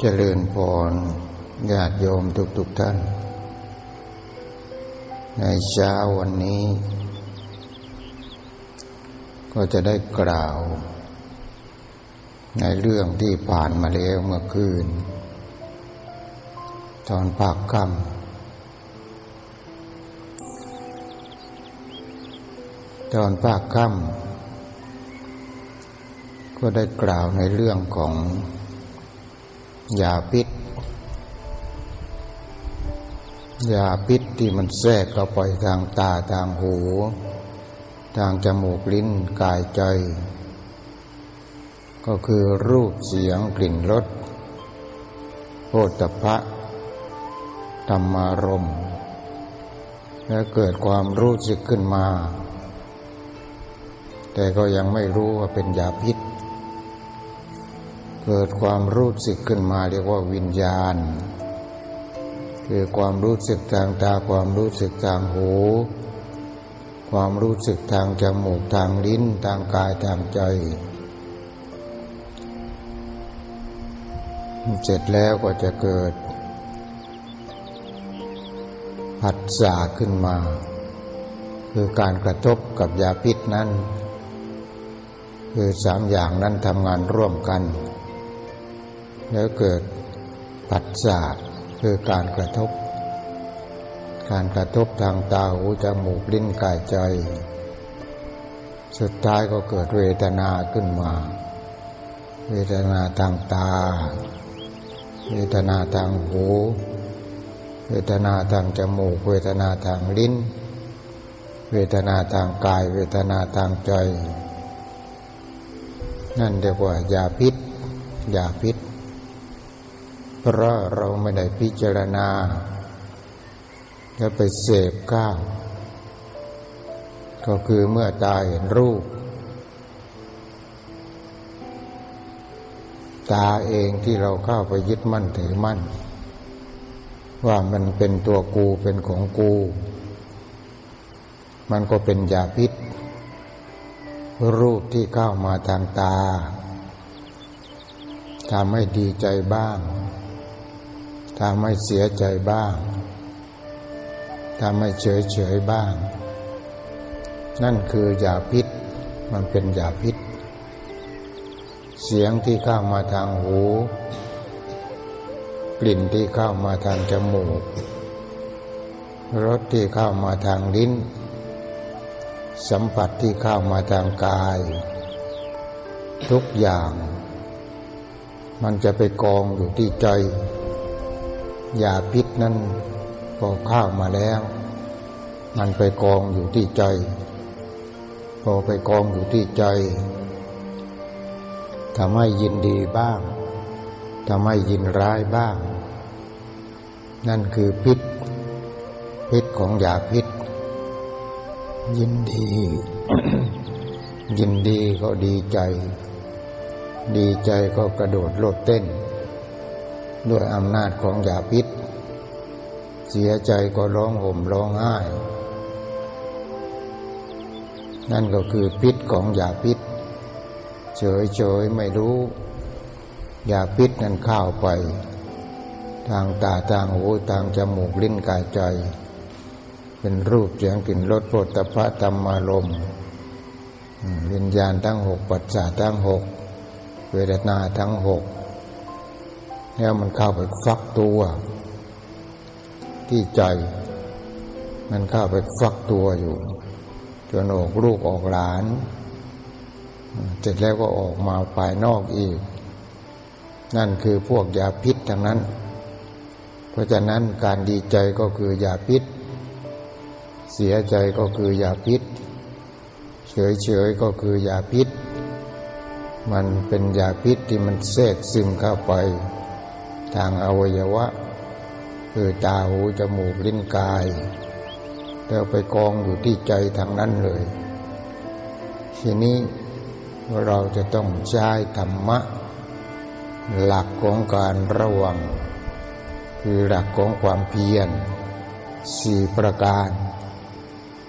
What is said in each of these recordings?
เจริญพรญาติโยมทุกๆทท่าน ในเช้าวันนี้ ก็จะได้กล่าว ในเรื่องที่ผ่านมาแล้วเมื่อคืน ตอนภาคค่ำตอนภาคค่ำ ก็ได้กล่าวในเรื่องของยาพิษ ยาพิษที่มันแทรกเข้าไปทางตาทางหู ทางจมูกลิ้นกายใจ ก็คือรูปเสียงกลิ่นรสโพธพะธรรมารมและเกิดความรู้สึกขึ้นมา แต่ก็ยังไม่รู้ว่าเป็นยาพิษ เกิดความรู้สึกขึ้นมาเรียกว่าวิญญาณ คือความรู้สึกทางตาความรู้สึกทางหู ความรู้สึกทางจมูกทางลิ้นทางกายทางใจ เสร็จแล้วก็จะเกิดผัสสะขึ้นมา คือการกระทบกับยาพิษนั้น คือสามอย่างนั้นทำงานร่วมกัน แล้วเกิดปัจจาคือการกระทบ การกระทบทางตาหูจมูกลิ้นกายใจ สุดท้ายก็เกิดเวทนาขึ้นมา เวทนาทางตา เวทนาทางหู เวทนาทางจมูก เวทนาทางลิ้น เวทนาทางกาย เวทนาทางใจ นั่นเรียกว่ายาพิษยาพิษ เพราะเราไม่ได้พิจารณาแล้วไปเสพก้าวก็คือเมื่อตาเห็นรูป ตาเองที่เราเข้าไปยึดมั่นถือมั่น ว่ามันเป็นตัวกูเป็นของกู มันก็เป็นยาพิษ รูปที่เข้ามาทางตาทำให้ดีใจบ้าง ทำให้เสียใจบ้างทำให้เฉยเฉยบ้าง นั่นคือยาพิษ มันเป็นยาพิษ เสียงที่เข้ามาทางหู กลิ่นที่เข้ามาทางจมูก รสที่เข้ามาทางลิ้น สัมผัสที่เข้ามาทางกาย ทุกอย่าง มันจะไปกองอยู่ที่ใจ ยาพิษนั้นพอข้าวมาแล้ว มันไปกองอยู่ที่ใจ พอไปกองอยู่ที่ใจทำให้ยินดีบ้างทำให้ยินร้ายบ้าง นั่นคือพิษ พิษของยาพิษ ยินดี ยินดีก็ดีใจ ดีใจก็กระโดดโลดเต้น ด้วยอำนาจของยาพิษ เสียใจก็ร้องห่มร้องไห้ นั่นก็คือพิษของยาพิษ เฉยเฉยไม่รู้ยาพิษนั้นเข้าไป ทางตาทางหูทางจมูกลิ้นกายใจ เป็นรูปเสียงกลิ่นรสโผฏฐะธรรมารมวิญญาณทั้งหกปัจจาทั้งหกเวทนาทั้งหก แล้วมันเข้าไปฟักตัว ที่ใจ มันเข้าไปฟักตัวอยู่ จนออกลูกออกหลาน เสร็จแล้วก็ออกมาภายนอกอีก นั่นคือพวกยาพิษทั้งนั้น เพราะฉะนั้นการดีใจก็คือยาพิษ เสียใจก็คือยาพิษ เฉยเฉยก็คือยาพิษ มันเป็นยาพิษที่มันแทรกซึมเข้าไป ทางอวัยวะ คือตาหูจมูกลิ้นกายแล้วไปกองอยู่ที่ใจทางนั้นเลย ทีนี้เราจะต้องใช้ธรรมะ หลักของการระวัง คือหลักของความเพียรสี่ประการ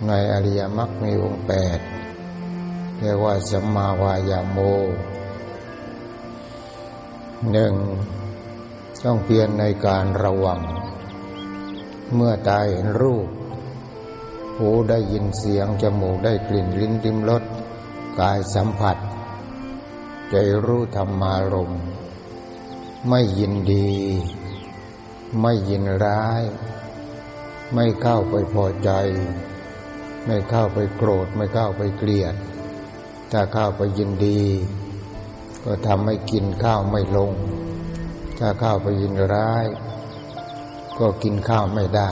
ในอริยมรรคมีองค์แปดเรียกว่าสัมมาวายาโมหนึ่ง ต้องเพียรในการระวัง เมื่อตาเห็นรูป หูได้ยินเสียง จมูกได้กลิ่นลิ้นริมรสกายสัมผัส ใจรู้ธรรมารมณ์ไม่ยินดี ไม่ยินร้าย ไม่เข้าไปพอใจ ไม่เข้าไปโกรธ ไม่เข้าไปเกลียด ถ้าเข้าไปยินดี ก็ทำให้กินข้าวไม่ลง ถ้าข้าวไปยินร้าย ก็กินข้าวไม่ได้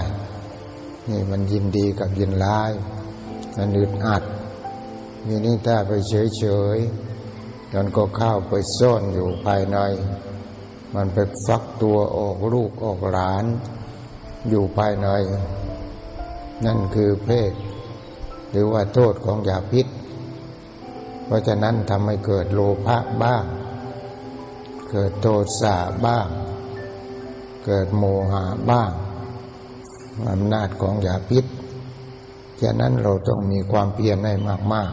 นี่มันยินดีกับยินร้าย มันอึดอัดนี่นี่ถ้าไปเฉยเฉยมันก็เข้าไปซ่อนอยู่ภายใน มันไปฟักตัวออกลูกออกหลาน อยู่ภายใน นั่นคือเพศ หรือว่าโทษของยาพิษ เพราะฉะนั้นทำให้เกิดโลภะบ้าง เกิดโทสะบ้าง เกิดโมหะบ้างอำนาจของยาพิษฉะนั้นเราต้องมีความเพียรให้มาก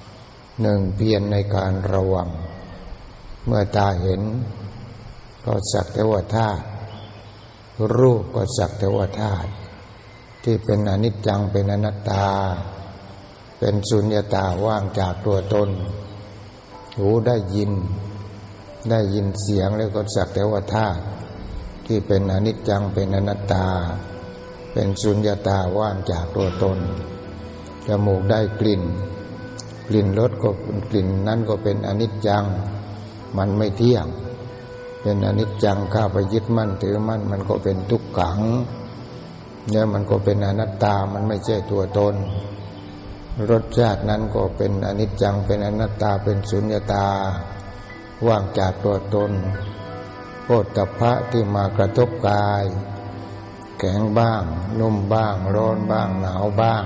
ๆหนึ่งเพียรในการระวัง เมื่อตาเห็น ก็สักแต่ว่าธาตุรูปก็สักแต่ว่าธาตุที่เป็นอนิจจังเป็นอนัตตา เป็นสุญญตาว่างจากตัวตน หูได้ยิน ได้ยินเสียงแล้วก็สักแต่ว่าธาตุที่เป็นอนิจจังเป็นอนัตตา เป็นสุญญาตาว่างจากตัวตนจมูกได้กลิ่น กลิ่นรสก็กลิ่นนั้นก็เป็นอนิจจัง มันไม่เที่ยง เป็นอนิจจังข้าไปยึดมั่นถือมั่นมันก็เป็นทุกขังเนี่ยมันก็เป็นอนัตตามันไม่ใช่ตัวตน รสชาตินั้นก็เป็นอนิจจังเป็นอนัตตาเป็นสุญญาตา ว่างจากตัวตนโพธพะที่มากระทบกาย แข็งบ้าง นุ่มบ้าง ร้อนบ้าง หนาวบ้าง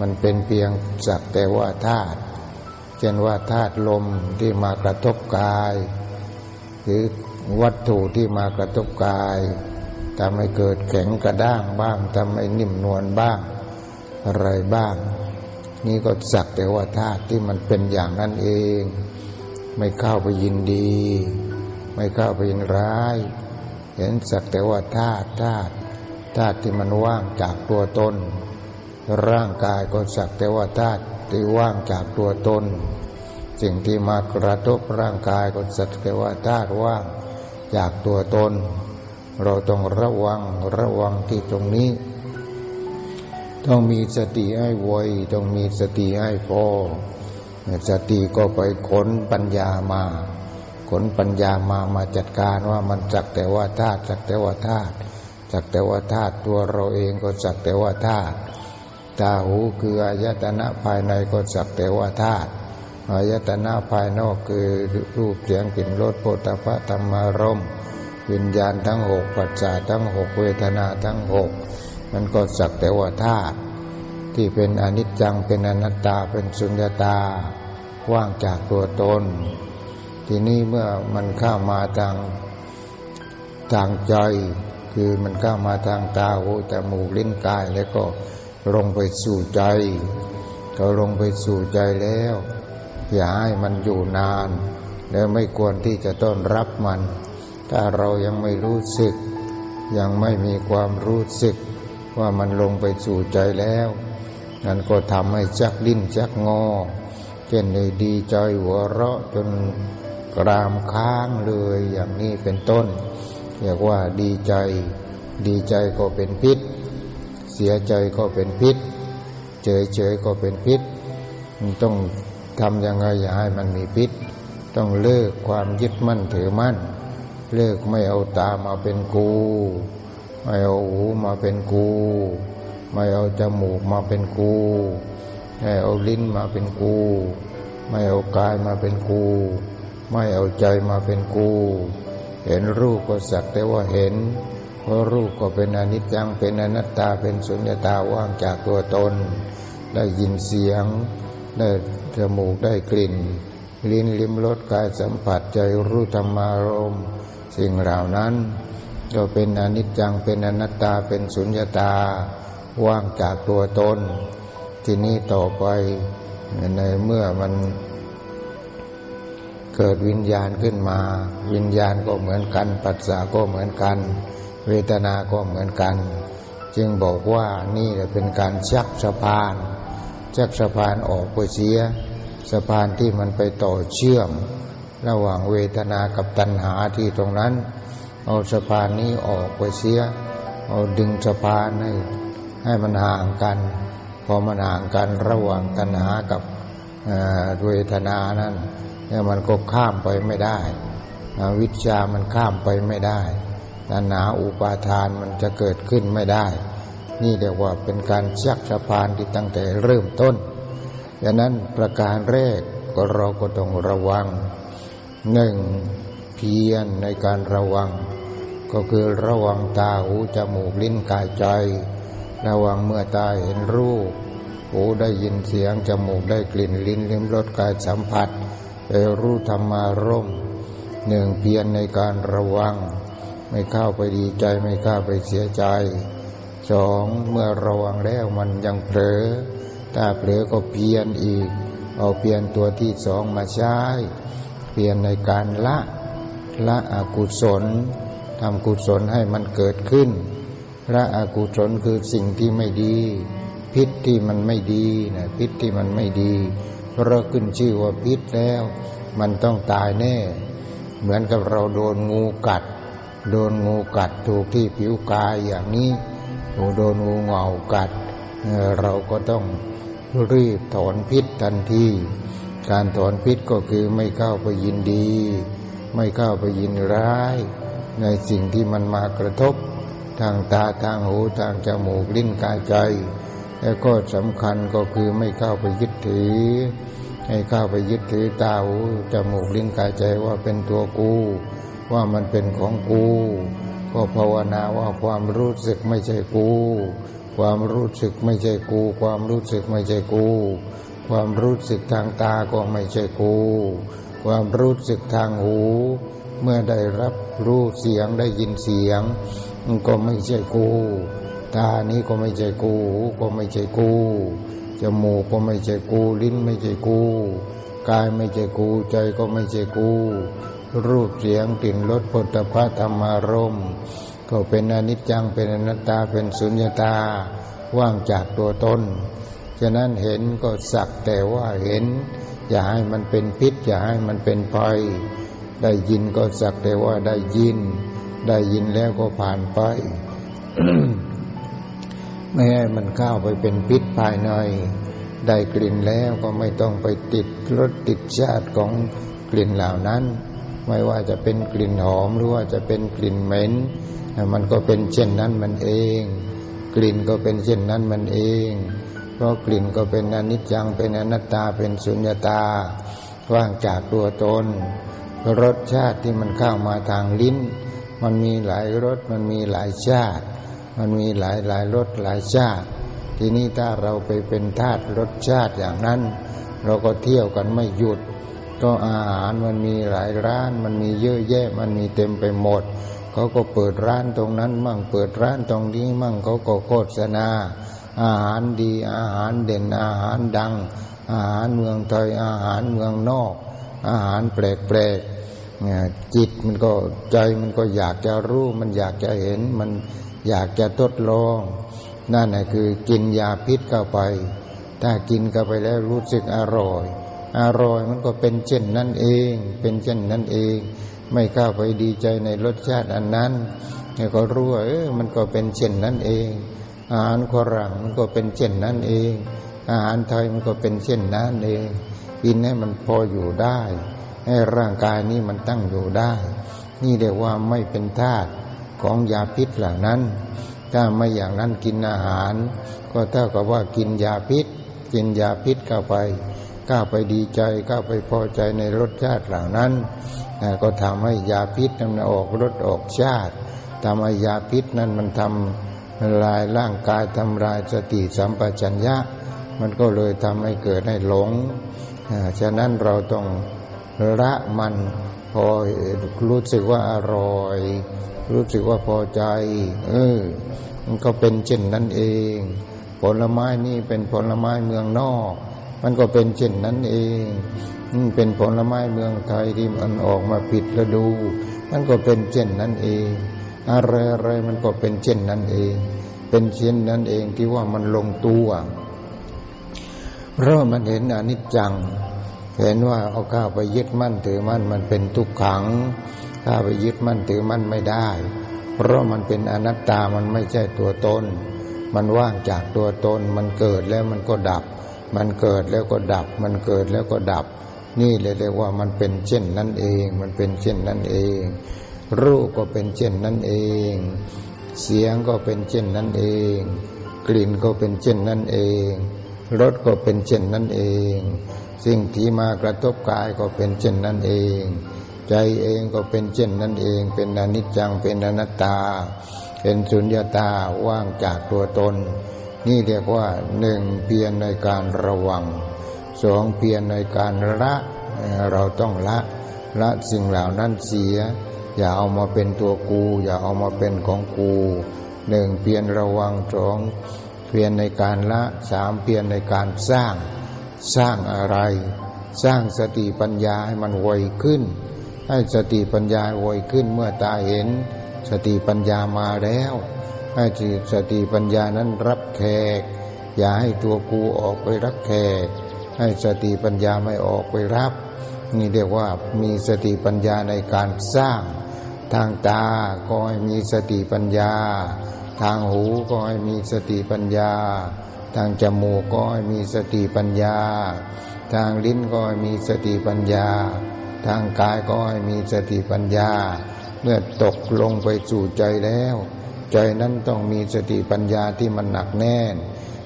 มันเป็นเพียงสักแต่ว่าธาตุเช่นว่าธาตุลมที่มากระทบกาย หรือวัตถุที่มากระทบกายทำให้เกิดแข็งกระด้างบ้างทำให้นิ่มนวลบ้าง อะไรบ้าง นี่ก็สักแต่ว่าธาตุที่มันเป็นอย่างนั้นเอง ไม่เข้าไปยินดี ไม่เข้าไปยินร้าย เห็นสักแต่ว่าธาตุธาตุธาตุที่มันว่างจากตัวตน ร่างกายก็สักแต่ว่าธาตุที่ว่างจากตัวตน สิ่งที่มากระทบร่างกายก็สักแต่ว่าธาตุว่างจากตัวตน เราต้องระวังระวังที่ตรงนี้ ต้องมีสติให้ไวต้องมีสติให้พอ สติก็ไปขนปัญญามา ขนปัญญามามาจัดการว่ามันจักแต่ว่าธาตุจักแต่ว่าธาตุจักแต่ว่าธาตุตัวเราเองก็จักแต่ว่าธาตุตาหูคืออายตนะภายในก็จักแต่ว่าธาตุอายตนะภายนอกคือรูปเสียงกลิ่นรสโผฏฐัพะธรรมารมณ์วิญญาณทั้งหกปัจจาทั้งหกเวทนาทั้งหกมันก็สักแต่ว่าธาตุ ที่เป็นอนิจจังเป็นอนัตตาเป็นสุญญตา ว่างจากตัวตน ทีนี้เมื่อมันเข้ามาทางทางใจ คือมันเข้ามาทางตาหูจมูกลิ้นกายแล้วก็ลงไปสู่ใจก็ลงไปสู่ใจแล้ว อย่าให้มันอยู่นาน แล้วไม่ควรที่จะต้อนรับมัน ถ้าเรายังไม่รู้สึก ยังไม่มีความรู้สึกว่ามันลงไปสู่ใจแล้ว นั่นก็ทำให้จักดิ้นจักงอเช่นในดีใจหัวเราะจนกรามค้างเลยอย่างนี้เป็นต้นเรียกว่าดีใจ ดีใจก็เป็นพิษ เสียใจก็เป็นพิษ เฉยเฉยก็เป็นพิษ มันต้องทำยังไงอย่าให้มันมีพิษ ต้องเลิกความยึดมั่นถือมั่น เลิกไม่เอาตามาเป็นกู ไม่เอาหูมาเป็นกู ไม่เอาจมูกมาเป็นกูไม่เอาลิ้นมาเป็นกู ไม่เอากายมาเป็นกู ไม่เอาใจมาเป็นกู เห็นรูปก็สักแต่ว่าเห็น เพราะรูปก็เป็นอนิจจังเป็นอนัตตาเป็นสุญญตาว่างจากตัวตน ได้ยินเสียง ได้จมูกได้กลิ่น ลิ้นลิ้มรสกายสัมผัสใจรู้ธรรมารมสิ่งเหล่านั้นก็เป็นอนิจจังเป็นอนัตตาเป็นสุญญตา ว่างจากตัวตน ทีนี้ต่อไปในเมื่อมันเกิดวิญญาณขึ้นมา วิญญาณก็เหมือนกัน ปัสสาก็เหมือนกัน เวทนาก็เหมือนกัน จึงบอกว่านี่เป็นการชักสะพานชักสะพานออกไปเสียสะพานที่มันไปต่อเชื่อม ระหว่างเวทนากับตัณหาที่ตรงนั้น เอาสะพานนี้ออกไปเสีย เอาดึงสะพานให้ ให้มันห่างกัน พอมันห่างกันระหว่างตัณหากับเวทนานั้นเนี่ยมันก็ข้ามไปไม่ได้ วิชามันข้ามไปไม่ได้ตัณหาอุปาทานมันจะเกิดขึ้นไม่ได้ นี่เรียกว่าเป็นการชักสะพานที่ตั้งแต่เริ่มต้นดังนั้นประการแรกก็เราก็ต้องระวังหนึ่งเพียรในการระวัง ก็คือระวังตาหูจมูกลิ้นกายใจ ระวังเมื่อตาเห็นรูป หูได้ยินเสียง จมูกได้กลิ่นลิ้นลิ้มรสกายสัมผัสไปรู้ธรรมารมหนึ่งเพียรในการระวัง ไม่เข้าไปดีใจไม่เข้าไปเสียใจสองเมื่อระวังแล้วมันยังเผลอถ้าเผลอก็เพียนอีก เอาเพียนตัวที่สองมาใช้เพียนในการละละอกุศลทำกุศลให้มันเกิดขึ้น ละอกุศลคือสิ่งที่ไม่ดี พิษที่มันไม่ดีนะพิษที่มันไม่ดีเราขึ้นชื่อว่าพิษแล้ว มันต้องตายแน่ เหมือนกับเราโดนงูกัด โดนงูกัดถูกที่ผิวกายอย่างนี้โดนงูเหงากัดเราก็ต้องรีบถอนพิษทันทีการถอนพิษก็คือไม่เข้าไปยินดี ไม่เข้าไปยินร้าย ในสิ่งที่มันมากระทบ ทางตาทางหูทางจมูกลิ้นกายใจ แล้วก็สำคัญก็คือไม่เข้าไปยึดถือ ให้เข้าไปยึดถือตาหูจมูกลิ้นกายใจว่าเป็นตัวกู ว่ามันเป็นของกู ก็ภาวนาว่าความรู้สึกไม่ใช่กู ความรู้สึกไม่ใช่กู ความรู้สึกไม่ใช่กู ความรู้สึกทางตาก็ไม่ใช่กู ความรู้สึกทางหูเมื่อได้รับรู้เสียงได้ยินเสียง ก็ไม่ใช่กู ตานี้ก็ไม่ใช่กูหูก็ไม่ใช่กูจมูกก็ไม่ใช่กู ลิ้นไม่ใช่กูกายไม่ใช่กูใจก็ไม่ใช่กู รูปเสียงกลิ่นรสผลิตภัณฑ์ธรรมารมณ์ก็เป็นอนิจจังเป็นอนัตตาเป็นสุญญตาว่างจากตัวตนฉะนั้นเห็นก็สักแต่ว่าเห็น อย่าให้มันเป็นพิษ อย่าให้มันเป็นภัย ได้ยินก็สักแต่ว่าได้ยิน ได้ยินแล้วก็ผ่านไป ไม่ให้มันเข้าไปเป็นพิษภายใน ได้กลิ่นแล้วก็ไม่ต้องไปติดรสติดชาติของกลิ่นเหล่านั้น ไม่ว่าจะเป็นกลิ่นหอมหรือว่าจะเป็นกลิ่นเหม็น มันก็เป็นเช่นนั้นมันเอง กลิ่นก็เป็นเช่นนั้นมันเอง เพราะกลิ่นก็เป็นอนิจจังเป็นอนัตตาเป็นสุญญตาว่างจากตัวตนรสชาติที่มันเข้ามาทางลิ้น มันมีหลายรสมันมีหลายชาติ มันมีหลายหลายรสหลายชาติ ทีนี้ถ้าเราไปเป็นทาสรสชาติอย่างนั้น เราก็เที่ยวกันไม่หยุด ก็อาหารมันมีหลายร้าน มันมีเยอะแยะมันมีเต็มไปหมดเขาก็เปิดร้านตรงนั้นมั่งเปิดร้านตรงนี้มั่งเขาก็โฆษณา อาหารดีอาหารเด่นอาหารดัง อาหารเมืองไทยอาหารเมืองนอก อาหารแปลกๆ จิตมันก็ใจมันก็อยากจะรู้ มันอยากจะเห็น มันอยากจะทดลอง นั่นแหละคือกินยาพิษเข้าไป ถ้ากินเข้าไปแล้วรู้สึกอร่อย อร่อยมันก็เป็นเช่นนั้นเอง เป็นเช่นนั้นเอง ไม่เข้าไปดีใจในรสชาติอันนั้นเนี่ยก็รู้ว่าเออมันก็เป็นเช่นนั้นเอง อาหารฝรั่งมันก็เป็นเช่นนั้นเอง อาหารไทยมันก็เป็นเช่นนั้นเองกินให้มันพออยู่ได้ ให้ร่างกายนี้มันตั้งอยู่ได้ นี่เรียกว่าไม่เป็นธาตุของยาพิษเหล่านั้น ถ้าไม่อย่างนั้นกินอาหาร ก็เท่ากับว่ากินยาพิษ กินยาพิษเข้าไปก้าไปดีใจก้าไปพอใจในรสชาติเหล่านั้นก็ทำให้ยาพิษนั้นออกรสออกชาติทำให้ยาพิษนั้นมันทำลายร่างกายทำลายสติสัมปชัญญะ มันก็เลยทำให้เกิดให้หลง ฉะนั้นเราต้อง ละมันพอรู้สึกว่าอร่อย รู้สึกว่าพอใจ เออ มันก็เป็นเช่นนั้นเอง ผลไม้นี่เป็นผลไม้เมืองนอก มันก็เป็นเช่นนั้นเองเป็นผลไม้เมืองไทยที่มันออกมาผิดฤดู มันก็เป็นเช่นนั้นเอง อะไรอะไรมันก็เป็นเช่นนั้นเอง เป็นเช่นนั้นเองที่ว่ามันลงตัวเพราะมันเห็นอนิจจัง เห็นว่าเอาข้าไปยึดมั่นถือมั่นมันเป็นทุกขังข้าไปยึดมั่นถือมั่นไม่ได้ เพราะมันเป็นอนัตตามันไม่ใช่ตัวตน มันว่างจากตัวตน มันเกิดแล้วมันก็ดับ มันเกิดแล้วก็ดับ มันเกิดแล้วก็ดับ นี่เลยเรียกว่ามันเป็นเช่นนั้นเอง มันเป็นเช่นนั้นเอง รูปก็เป็นเช่นนั้นเอง เสียงก็เป็นเช่นนั้นเอง กลิ่นก็เป็นเช่นนั้นเองรสก็เป็นเช่นนั้นเอง สิ่งที่มากระทบกายก็เป็นเช่นนั้นเอง ใจเองก็เป็นเช่นนั้นเอง เป็นอนิจจังเป็นอนัตตา เป็นสุญญาตาว่างจากตัวตน นี่เรียกว่าหนึ่งเพียรในการระวังสองเพียรในการละเราต้องละละสิ่งเหล่านั้นเสีย อย่าเอามาเป็นตัวกู อย่าเอามาเป็นของกูหนึ่งเพียรระวังสองเพียรในการละสามเพียรในการสร้าง สร้างอะไร สร้างสติปัญญาให้มันไวขึ้น ให้สติปัญญาไวขึ้นเมื่อตาเห็น สติปัญญามาแล้ว ให้สติปัญญานั้นรับแขก อย่าให้ตัวกูออกไปรับแขก ให้สติปัญญาไม่ออกไปรับ นี่เรียกว่ามีสติปัญญาในการสร้างทางตาก็ให้มีสติปัญญา ทางหูก็ให้มีสติปัญญา ทางจมูกก็ให้มีสติปัญญา ทางลิ้นก็ให้มีสติปัญญา ทางกายก็ให้มีสติปัญญา เมื่อตกลงไปสู่ใจแล้ว ใจนั้นต้องมีสติปัญญาที่มันหนักแน่น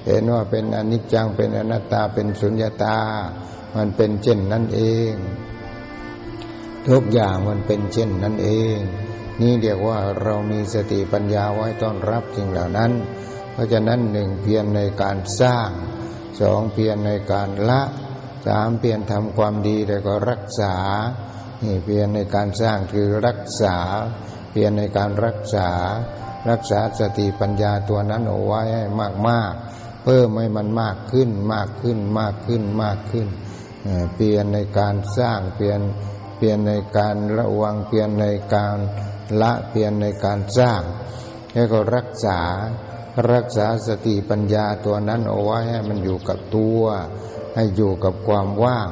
เห็นว่าเป็นอนิจจังเป็นอนัตตาเป็นสุญญตา มันเป็นเช่นนั้นเอง ทุกอย่างมันเป็นเช่นนั้นเอง นี่เรียกว่าเรามีสติปัญญาไว้ต้อนรับสิ่งเหล่านั้น เพราะฉะนั้นหนึ่งเพียรในการสร้างสองเพียรในการละสามเพียรทำความดีแล้วก็รักษานี่เพียรในการสร้างคือรักษา เพียรในการรักษา รักษาสติปัญญาตัวนั้นเอาไว้ให้มากๆ เพิ่มให้มันมากขึ้นมากขึ้นมากขึ้นมากขึ้นเปลี่ยนในการสร้างเปลี่ยนเปลี่ยนในการระวังเปลี่ยนในการละเพียรในการสร้างแล้วก็รักษา รักษาสติปัญญาตัวนั้นเอาไว้ให้มันอยู่กับตัว ให้อยู่กับความว่าง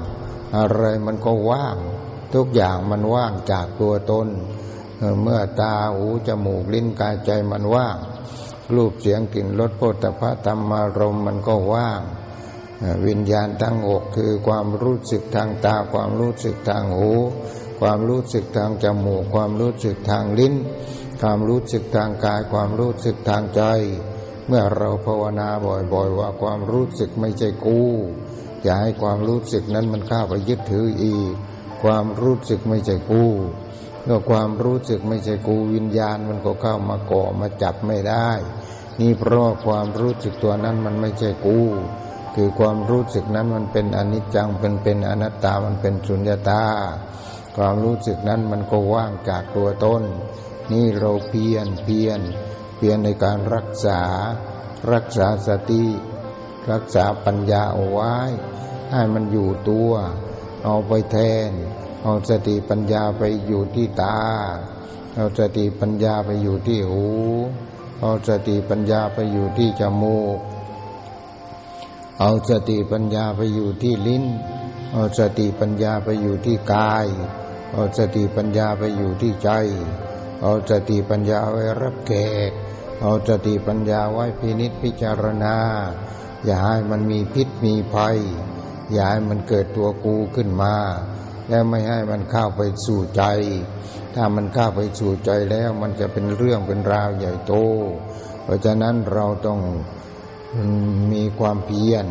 อะไรมันก็ว่าง ทุกอย่างมันว่างจากตัวตน เมื่อตาหูจมูกลิ้นกายใจมันว่าง รูปเสียงกลิ่นรสโผฏฐะธรรมารมมันก็ว่าง วิญญาณทั้งอกคือความรู้สึกทางตา ความรู้สึกทางหู ความรู้สึกทางจมูก ความรู้สึกทางลิ้น ความรู้สึกทางกาย ความรู้สึกทางใจ เมื่อเราภาวนาบ่อยๆ ว่าความรู้สึกไม่ใช่กู อย่าให้ความรู้สึกนั้นมันเข้าไปยึดถืออีก ความรู้สึกไม่ใช่กูเมื่อความรู้สึกไม่ใช่กูวิญญาณมันก็เข้ามาเกาะมาจับไม่ได้ นี่เพราะความรู้สึกตัวนั้นมันไม่ใช่กู คือความรู้สึกนั้นมันเป็นอนิจจังเป็นเป็นอนัตตามันเป็นสุญญตา ความรู้สึกนั้นมันก็ว่างจากตัวตนนี่เราเพียรเพียรเพียรในการรักษา รักษาสติ รักษาปัญญาเอาไว้ ให้มันอยู่ตัว เอาไปแทน เอาสติปัญญาไปอยู่ที่ตา เอาสติปัญญาไปอยู่ที่หู เอาสติปัญญาไปอยู่ที่จมูก เอาสติปัญญาไปอยู่ที่ลิ้น เอาสติปัญญาไปอยู่ที่กาย เอาสติปัญญาไปอยู่ที่ใจเอาสติปัญญาไว้รับแขก เอาสติปัญญาไว้พินิจพิจารณา อย่าให้มันมีพิษมีภัย อย่าให้มันเกิดตัวกูขึ้นมา แล้วไม่ให้มันเข้าไปสู่ใจ ถ้ามันเข้าไปสู่ใจแล้วมันจะเป็นเรื่องเป็นราวใหญ่โต เพราะฉะนั้นเราต้องมีความเพียร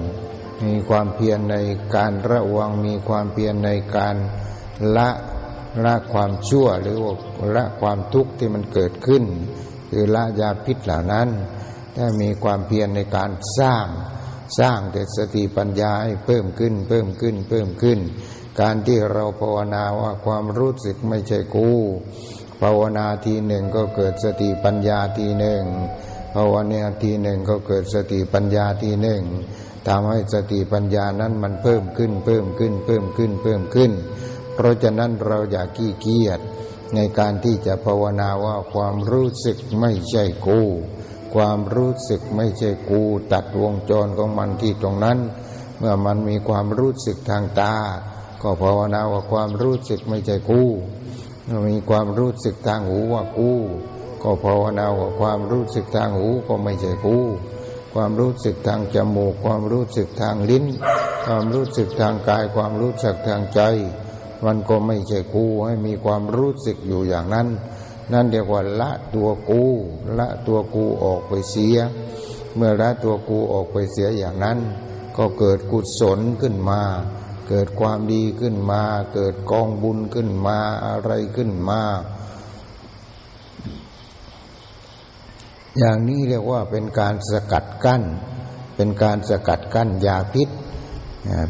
มีความเพียรในการระวัง มีความเพียรในการละละความชั่วหรือว่าละความทุกข์ที่มันเกิดขึ้น คือละยาพิษเหล่านั้นถ้ามีความเพียรในการสร้างสร้างแต่สติปัญญาให้เพิ่มขึ้น เพิ่มขึ้นเพิ่มขึ้น การที่เราภาวนาว่าความรู้สึกไม่ใช่กูภาวนาทีหนึ่งก็เกิดสติปัญญาทีหนึ่งภาวนาทีหนึ่งก็เกิดสติปัญญาทีหนึ่งทำให้สติปัญญานั้นมันเพิ่มขึ้นเพิ่มขึ้นเพิ่มขึ้นเพิ่มขึ้น เพราะฉะนั้นเราอย่าขี้เกียจ ในการที่จะภาวนาว่าความรู้สึกไม่ใช่กู ความรู้สึกไม่ใช่กู ตัดวงจรของมันที่ตรงนั้น เมื่อมันมีความรู้สึกทางตา ก็ภาวนาว่าความรู้สึกไม่ใช่กูเมื่อมีความรู้สึกทางหูว่ากู ก็ภาวนาว่าความรู้สึกทางหูก็ไม่ใช่กูความรู้สึกทางจมูก ความรู้สึกทางลิ้น ความรู้สึกทางกาย ความรู้สึกทางใจ มันก็ไม่ใช่กูให้มีความรู้สึกอยู่อย่างนั้น นั่นเรียกว่าละตัวกูละตัวกูออกไปเสีย เมื่อละตัวกูออกไปเสียอย่างนั้น ก็เกิดกุศลขึ้นมา เกิดความดีขึ้นมา เกิดกองบุญขึ้นมาอะไรขึ้นมา อย่างนี้เรียกว่าเป็นการสกัดกั้น เป็นการสกัดกั้นยาพิษ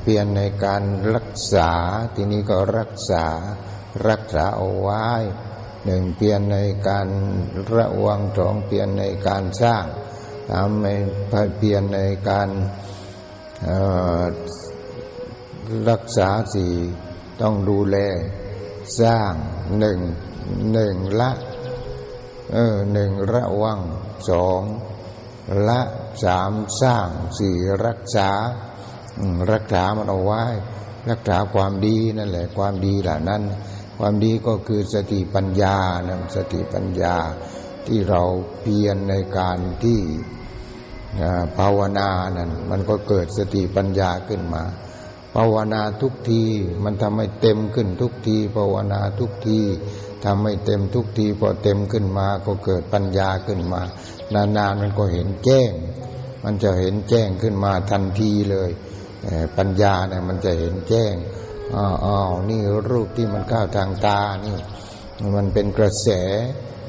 เปลี่ยนในการรักษาทีนี้ก็รักษารักษาเอาไว้หนึ่งเปลี่ยนในการระวังสองเปลี่ยนในการสร้างสามในเปลี่ยนในการรักษาสี่ต้องดูแลสร้างหนึ่งหนึ่งละเออหนึ่งระวังสองละสามสร้างสี่รักษา รักษามันเอาไว้ รักษาความดีนั่นแหละ ความดีเหล่านั้น ความดีก็คือสติปัญญานะสติปัญญาที่เราเพียรในการที่ภาวนานั้นมันก็เกิดสติปัญญาขึ้นมาภาวนาทุกทีมันทำให้เต็มขึ้นทุกทีภาวนาทุกทีทำให้เต็มทุกทีพอเต็มขึ้นมาก็เกิดปัญญาขึ้นมา นานๆมันก็เห็นแจ้ง มันจะเห็นแจ้งขึ้นมาทันทีเลย ปัญญาเนี่ยมันจะเห็นแจ้งอ้าวอ้าวนี่รูปที่มันเข้าทางตานี่ มันเป็นกระแส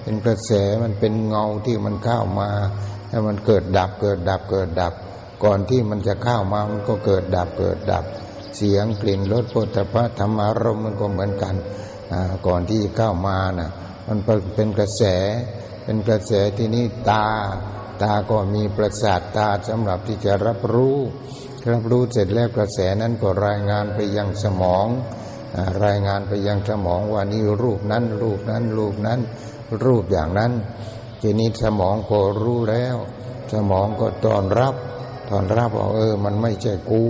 เป็นกระแสมันเป็นเงาที่มันเข้ามาแล้วมันเกิดดับเกิดดับเกิดดับ ก่อนที่มันจะเข้ามามันก็เกิดดับเกิดดับ เสียงกลิ่นรสโผฏฐัพพะธรรมารมณ์มันก็เหมือนกันอ่าก่อนที่จะเข้ามาน่ะมันเป็นกระแส เป็นกระแสที่นี่ตา ตาก็มีประสาทตาสำหรับที่จะรับรู้ รับรู้เสร็จแล้วกระแสนั้นก็รายงานไปยังสมอง รายงานไปยังสมองว่านี่รูปนั้น รูปนั้น รูปนั้น รูปอย่างนั้น ทีนี้สมองก็รู้แล้ว สมองก็ตอนรับตอนรับว่าเออ มันไม่ใช่กู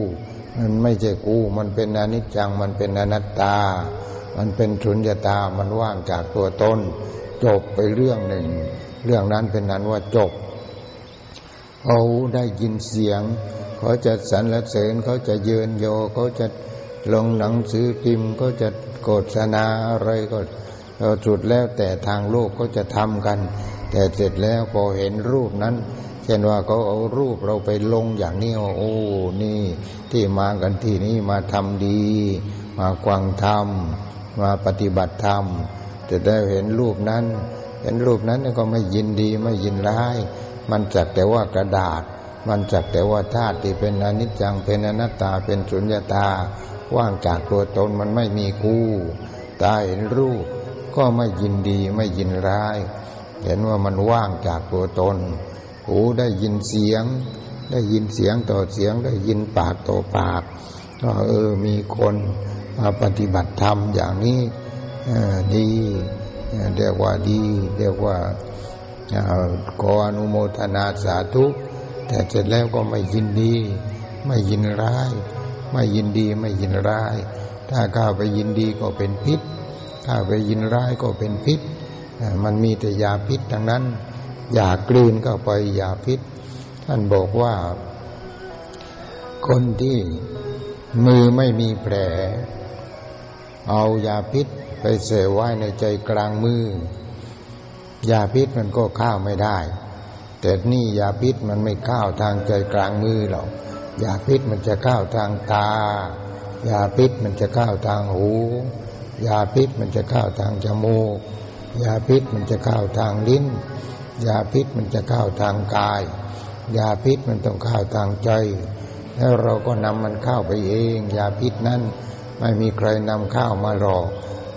มันไม่ใช่กู มันเป็นอนิจจัง มันเป็นอนัตตา มันเป็นสุญญตา มันว่างจากตัวตนจบไปเรื่องหนึ่ง เรื่องนั้นเป็นนั้นว่าจบเขาได้ยินเสียง เขาจะสรรเสริญเขาจะเยินโยเขาจะลงหนังสือพิมพ์เขาจะโฆษณาอะไรก็สุดแล้วแต่ทางโลกก็จะทำกัน แต่เสร็จแล้วพอเห็นรูปนั้น เช่นว่าเขาเอารูปเราไปลงอย่างนี้ว่าโอ้นี่ ที่มากันที่นี้มาทำดี มาควังธรรม มาปฏิบัติธรรมจะได้เห็นรูปนั้น เห็นรูปนั้นก็ไม่ยินดีไม่ยินร้าย มันจักแต่ว่ากระดาษ มันจักแต่ว่าธาตุที่เป็นอนิจจังเป็นอนัตตาเป็นสุญญตา ว่างจากตัวตนมันไม่มีกูตาเห็นรูปก็ไม่ยินดีไม่ยินร้าย เห็นว่ามันว่างจากตัวตน หูได้ยินเสียง ได้ยินเสียงต่อเสียงได้ยินปากต่อปากก็เออมีคนมาปฏิบัติธรรมอย่างนี้ดีเรียกว่าดี เรียกว่าขออนุโมทนาสาธุ แต่เสร็จแล้วก็ไม่ยินดี ไม่ยินร้าย ไม่ยินดีไม่ยินร้าย ถ้าข้าไปยินดีก็เป็นพิษถ้าไปยินร้ายก็เป็นพิษ มันมีแต่ยาพิษทั้งนั้น อย่ากลืนเข้าไปยาพิษ ท่านบอกว่า คนที่มือไม่มีแผล เอายาพิษไปเสไว้ในใจกลางมือ ยาพิษมันก็ข้าไม่ได้ แต่นี่ยาพิษมันไม่เข้าทางใจกลางมือหรอกยาพิษมันจะเข้าทางตา ยาพิษมันจะเข้าทางหู ยาพิษมันจะเข้าทางจมูก ยาพิษมันจะเข้าทางลิ้น ยาพิษมันจะเข้าทางกาย ยาพิษมันต้องเข้าทางใจ แล้วเราก็นำมันเข้าไปเอง ยาพิษนั้นไม่มีใครนำเข้ามาหรอก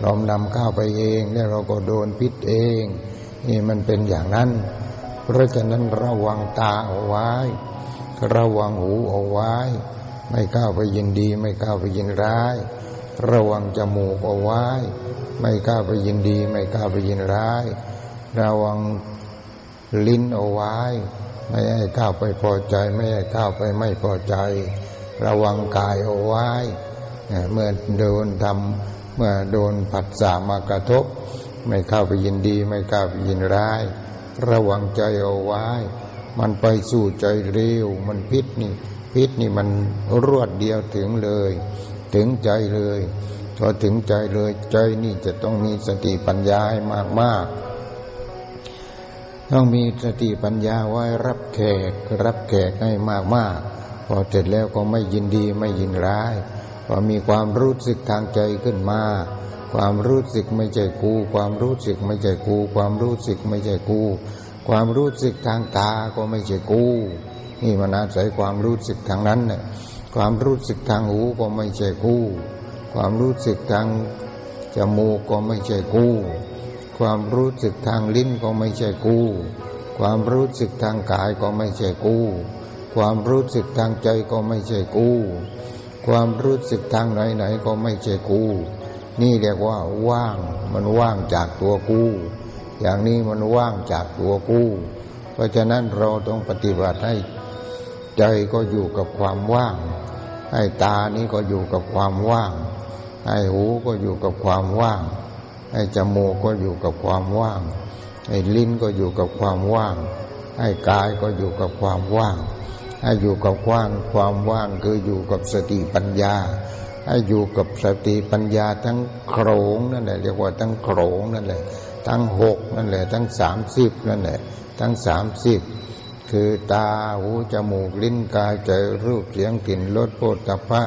เรานำเข้าไปเอง แล้วเราก็โดนพิษเอง นี่มันเป็นอย่างนั้น เพราะฉะนั้นระวังตาเอาไว้ ระวังหูเอาไว้ ไม่ก้าวไปยินดี ไม่ก้าวไปยินร้าย ระวังจมูกเอาไว้ ไม่ก้าวไปยินดี ไม่ก้าวไปยินร้าย ระวังลิ้นเอาไว้ ไม่ให้ก้าวไปพอใจ ไม่ให้ก้าวไปไม่พอใจ ระวังกายเอาไว้เมื่อโดนทำเมื่อโดนผัสสะมากระทบ ไม่เข้าไปยินดี ไม่เข้าไปยินร้าย ระวังใจเอาไว้ มันไปสู่ใจเร็ว มันพิษนี่ พิษนี่มันรวดเดียวถึงเลย ถึงใจเลยพอถึงใจเลยใจนี่จะต้องมีสติปัญญาให้มากมากต้องมีสติปัญญาไว้รับแขก รับแขกให้มากมากพอเสร็จแล้วก็ไม่ยินดีไม่ยินร้าย พอมีความรู้สึกทางใจขึ้นมา ความรู้สึกไม่ใช่กู ความรู้สึกไม่ใช่กู ความรู้สึกไม่ใช่กู ความรู้สึกทางตาก็ไม่ใช่กู นี่มันอาศัยความรู้สึกทางนั้นเนี่ยความรู้สึกทางหูก็ไม่ใช่กู ความรู้สึกทางจมูกก็ไม่ใช่กู ความรู้สึกทางลิ้นก็ไม่ใช่กู ความรู้สึกทางกายก็ไม่ใช่กู ความรู้สึกทางใจก็ไม่ใช่กู ความรู้สึกทางไหนๆก็ไม่ใช่กู นี่เรียกว่าว่าง มันว่างจากตัวกู้ อย่างนี้มันว่างจากตัวกู้ เพราะฉะนั้นเราต้องปฏิบัติให้ใจก็อยู่กับความว่าง ให้ตานี้ก็อยู่กับความว่าง ให้หูก็อยู่กับความว่าง ให้จมูกก็อยู่กับความว่าง ให้ลิ้นก็อยู่กับความว่าง ให้กายก็อยู่กับความว่าง ให้อยู่กับว่างความว่างคืออยู่กับสติปัญญา ให้อยู่กับสติปัญญาทั้งโขงนั่นแหละเรียกว่าทั้งโขงนั่นแหละ ทั้งหกนั่นแหละ ทั้งสามสิบนั่นแหละ ทั้งสามสิบคือตาหูจมูกลิ้นกายใจรูปเสียงกลิ่นรสโผฏฐะ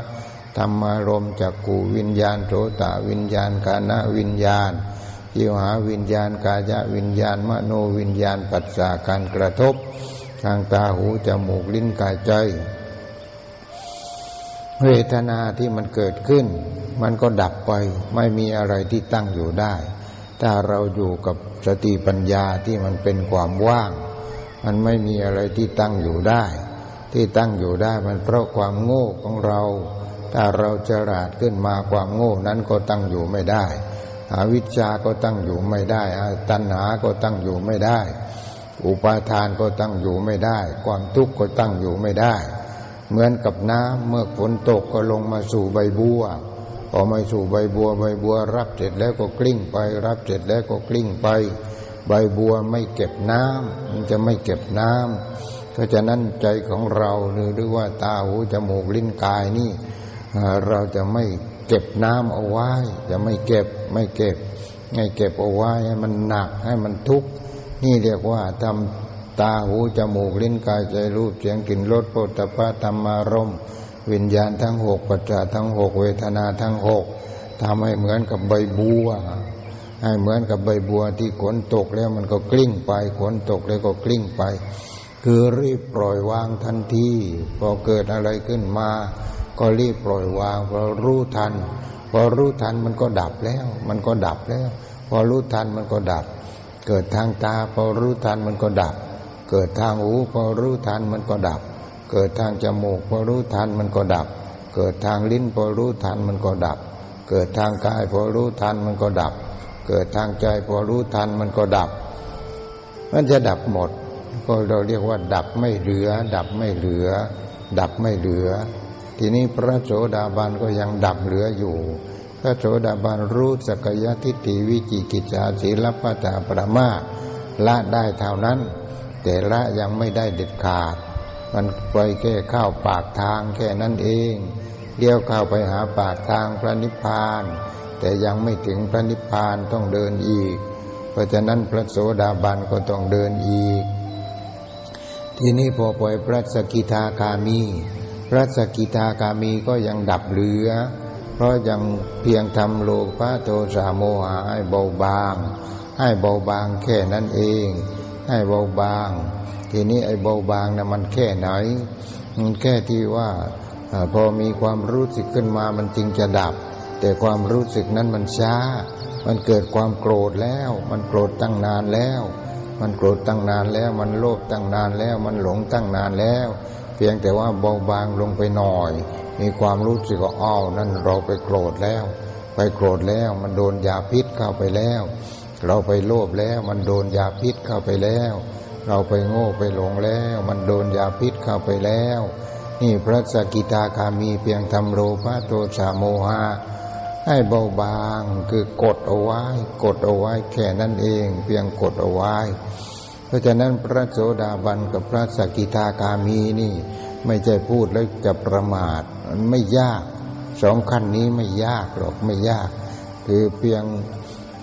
ธรรมารมจากกูวิญญาณโสตวิญญาณกาณวิญญาณยิวหาวิญญาณกายะวิญญาณมโนวิญญาณปัจจาการกระทบ ทางตาหูจมูกลิ้นกายใจ เวทนาที่มันเกิดขึ้น มันก็ดับไป ไม่มีอะไรที่ตั้งอยู่ได้ ถ้าเราอยู่กับสติปัญญาที่มันเป็นความว่าง มันไม่มีอะไรที่ตั้งอยู่ได้ ที่ตั้งอยู่ได้มันเพราะความโง่ของเรา ถ้าเราฉลาดขึ้นมาความโง่นั้นก็ตั้งอยู่ไม่ได้อาวิชชาก็ตั้งอยู่ไม่ได้ตัณหาก็ตั้งอยู่ไม่ได้ อุปาทานก็ตั้งอยู่ไม่ได้ ความทุกข์ก็ตั้งอยู่ไม่ได้ เหมือนกับน้ำเมื่อฝนตกก็ลงมาสู่ใบบัวพอมาสู่ใบบัว ใบบัว รับเสร็จแล้วก็กลิ้งไป รับเสร็จแล้วก็กลิ้งไป ใบบัวไม่เก็บน้ำมันจะไม่เก็บน้ำเพราะฉะนั้นใจของเราหรือว่าตาหูจมูกลิ้นกายนี่เราจะไม่เก็บน้ำเอาไว้จะไม่เก็บไม่เก็บไม่เก็บเอาไว้ให้มันหนักให้มันทุกข์นี่เรียกว่าทำ ตาหูจมูกลิ้นกายใจรูปเสียงกลิ่นรสโผฏฐะธรรมารมวิญญาณทั้งหกปัจจาทั้งหกเวทนาทั้งหกทำให้เหมือนกับใบบัว ให้เหมือนกับใบบัวที่ฝนตกแล้วมันก็กลิ้งไปฝนตกแล้วก็กลิ้งไป คือรีบปล่อยวางทันทีพอเกิดอะไรขึ้นมา ก็รีบปล่อยวางพอรู้ทัน พอรู้ทันมันก็ดับแล้ว มันก็ดับแล้ว พอรู้ทันมันก็ดับ เกิดทางตาพอรู้ทันมันก็ดับ เกิดทางหูพอรู้ทันมันก็ดับ เกิดทางจมูกพอรู้ทันมันก็ดับ เกิดทางลิ้นพอรู้ทันมันก็ดับ เกิดทางกายพอรู้ทันมันก็ดับ เกิดทางใจพอรู้ทันมันก็ดับ มันจะดับหมด ก็เราเรียกว่า ดับไม่เหลือ ดับไม่เหลือ ดับไม่เหลือ ทีนี้พระโสดาบันก็ยังดับเหลืออยู่ พระโสดาบันรู้สกยทิฏฐิวิจิกิจจาศีลปัจาประมาละได้เท่านั้น แต่ละยังไม่ได้เด็ดขาด มันไปแค่เข้าปากทางแค่นั้นเองเลี้ยวเข้าไปหาปากทางพระนิพพาน แต่ยังไม่ถึงพระนิพพานต้องเดินอีก เพราะฉะนั้นพระโสดาบันก็ต้องเดินอีก ทีนี้พอปล่อยพระสกิทาคามี พระสกิทาคามีก็ยังดับเหลือ เพราะยังเพียงทำโลภะโทสะโมหะให้เบาบาง ให้เบาบางแค่นั้นเอง ให้เบาบาง ทีนี้ไอ้เบาบางนะมันแค่ไหน มันแค่ที่ว่าพอมีความรู้สึกขึ้นมามันจริงจะดับ แต่ความรู้สึกนั้นมันช้า มันเกิดความโกรธแล้ว มันโกรธตั้งนานแล้ว มันโกรธตั้งนานแล้ว มันโลภตั้งนานแล้ว มันหลงตั้งนานแล้วพพียงแต่ว่าเบาบางลงไปหน่อย มีความรู้สึกว่าอ้าวนั่นเราไปโกรธแล้ว ไปโกรธแล้ว มันโดนยาพิษเข้าไปแล้ว เราไปโลภแล้วมันโดนยาพิษเข้าไปแล้ว เราไปโง่ไปหลงแล้ว มันโดนยาพิษเข้าไปแล้ว นี่พระสกิทาคามีเพียงทำโลภะโทสะโมหะให้เบาบางคือกดเอาไว้ กดเอาไว้แค่นั้นเอง เพียงกดเอาไว้ เพราะฉะนั้นพระโสดาบันกับพระสกิทาคามีนี่ ไม่ใช่พูดแล้วจะประมาทมันไม่ยากสองขั้นนี้ไม่ยากหรอกไม่ยาก คือเพียง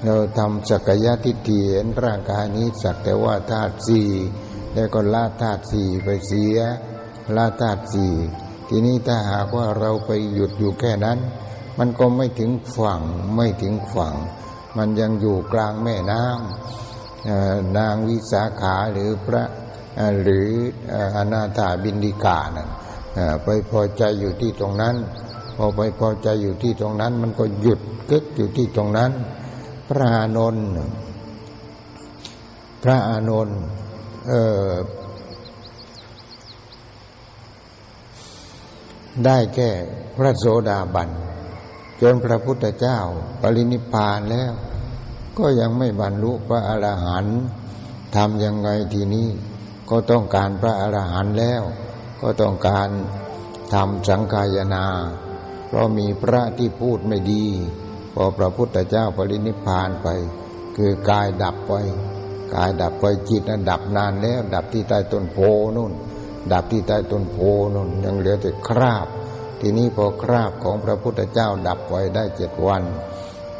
เราทำสักยะทิฏฐิเห็นร่างกายนี้สักแต่ว่าธาตุสี่แล้วก็ละธาตุสี่ไปเสียละธาตุสี่ทีนี้ถ้าหากว่าเราไปหยุดอยู่แค่นั้น มันก็ไม่ถึงฝั่งไม่ถึงฝั่ง มันยังอยู่กลางแม่น้ำนางวิสาขาหรือพระหรืออนาถาบินดิกานั่นไปพอใจอยู่ที่ตรงนั้น พอไปพอใจอยู่ที่ตรงนั้น มันก็หยุดกึกอยู่ที่ตรงนั้น พระอานนท์พระอานนท์ได้แค่พระโสดาบันจนพระพุทธเจ้าปรินิพานแล้ว ก็ยังไม่บรรลุพระอรหันต์ทำยังไงทีนี้ ก็ต้องการพระอรหันต์แล้ว ก็ต้องการทำสังกายนา เพราะมีพระที่พูดไม่ดี พอพระพุทธเจ้าปรินิพานไป คือกายดับไปกายดับไปจิตนั้นดับนานแล้ว ดับที่ใต้ต้นโพนู่น ดับที่ใต้ต้นโพนนยังเหลือแต่คราบ ทีนี้พอคราบของพระพุทธเจ้าดับไว้ได้เจ็ดวัน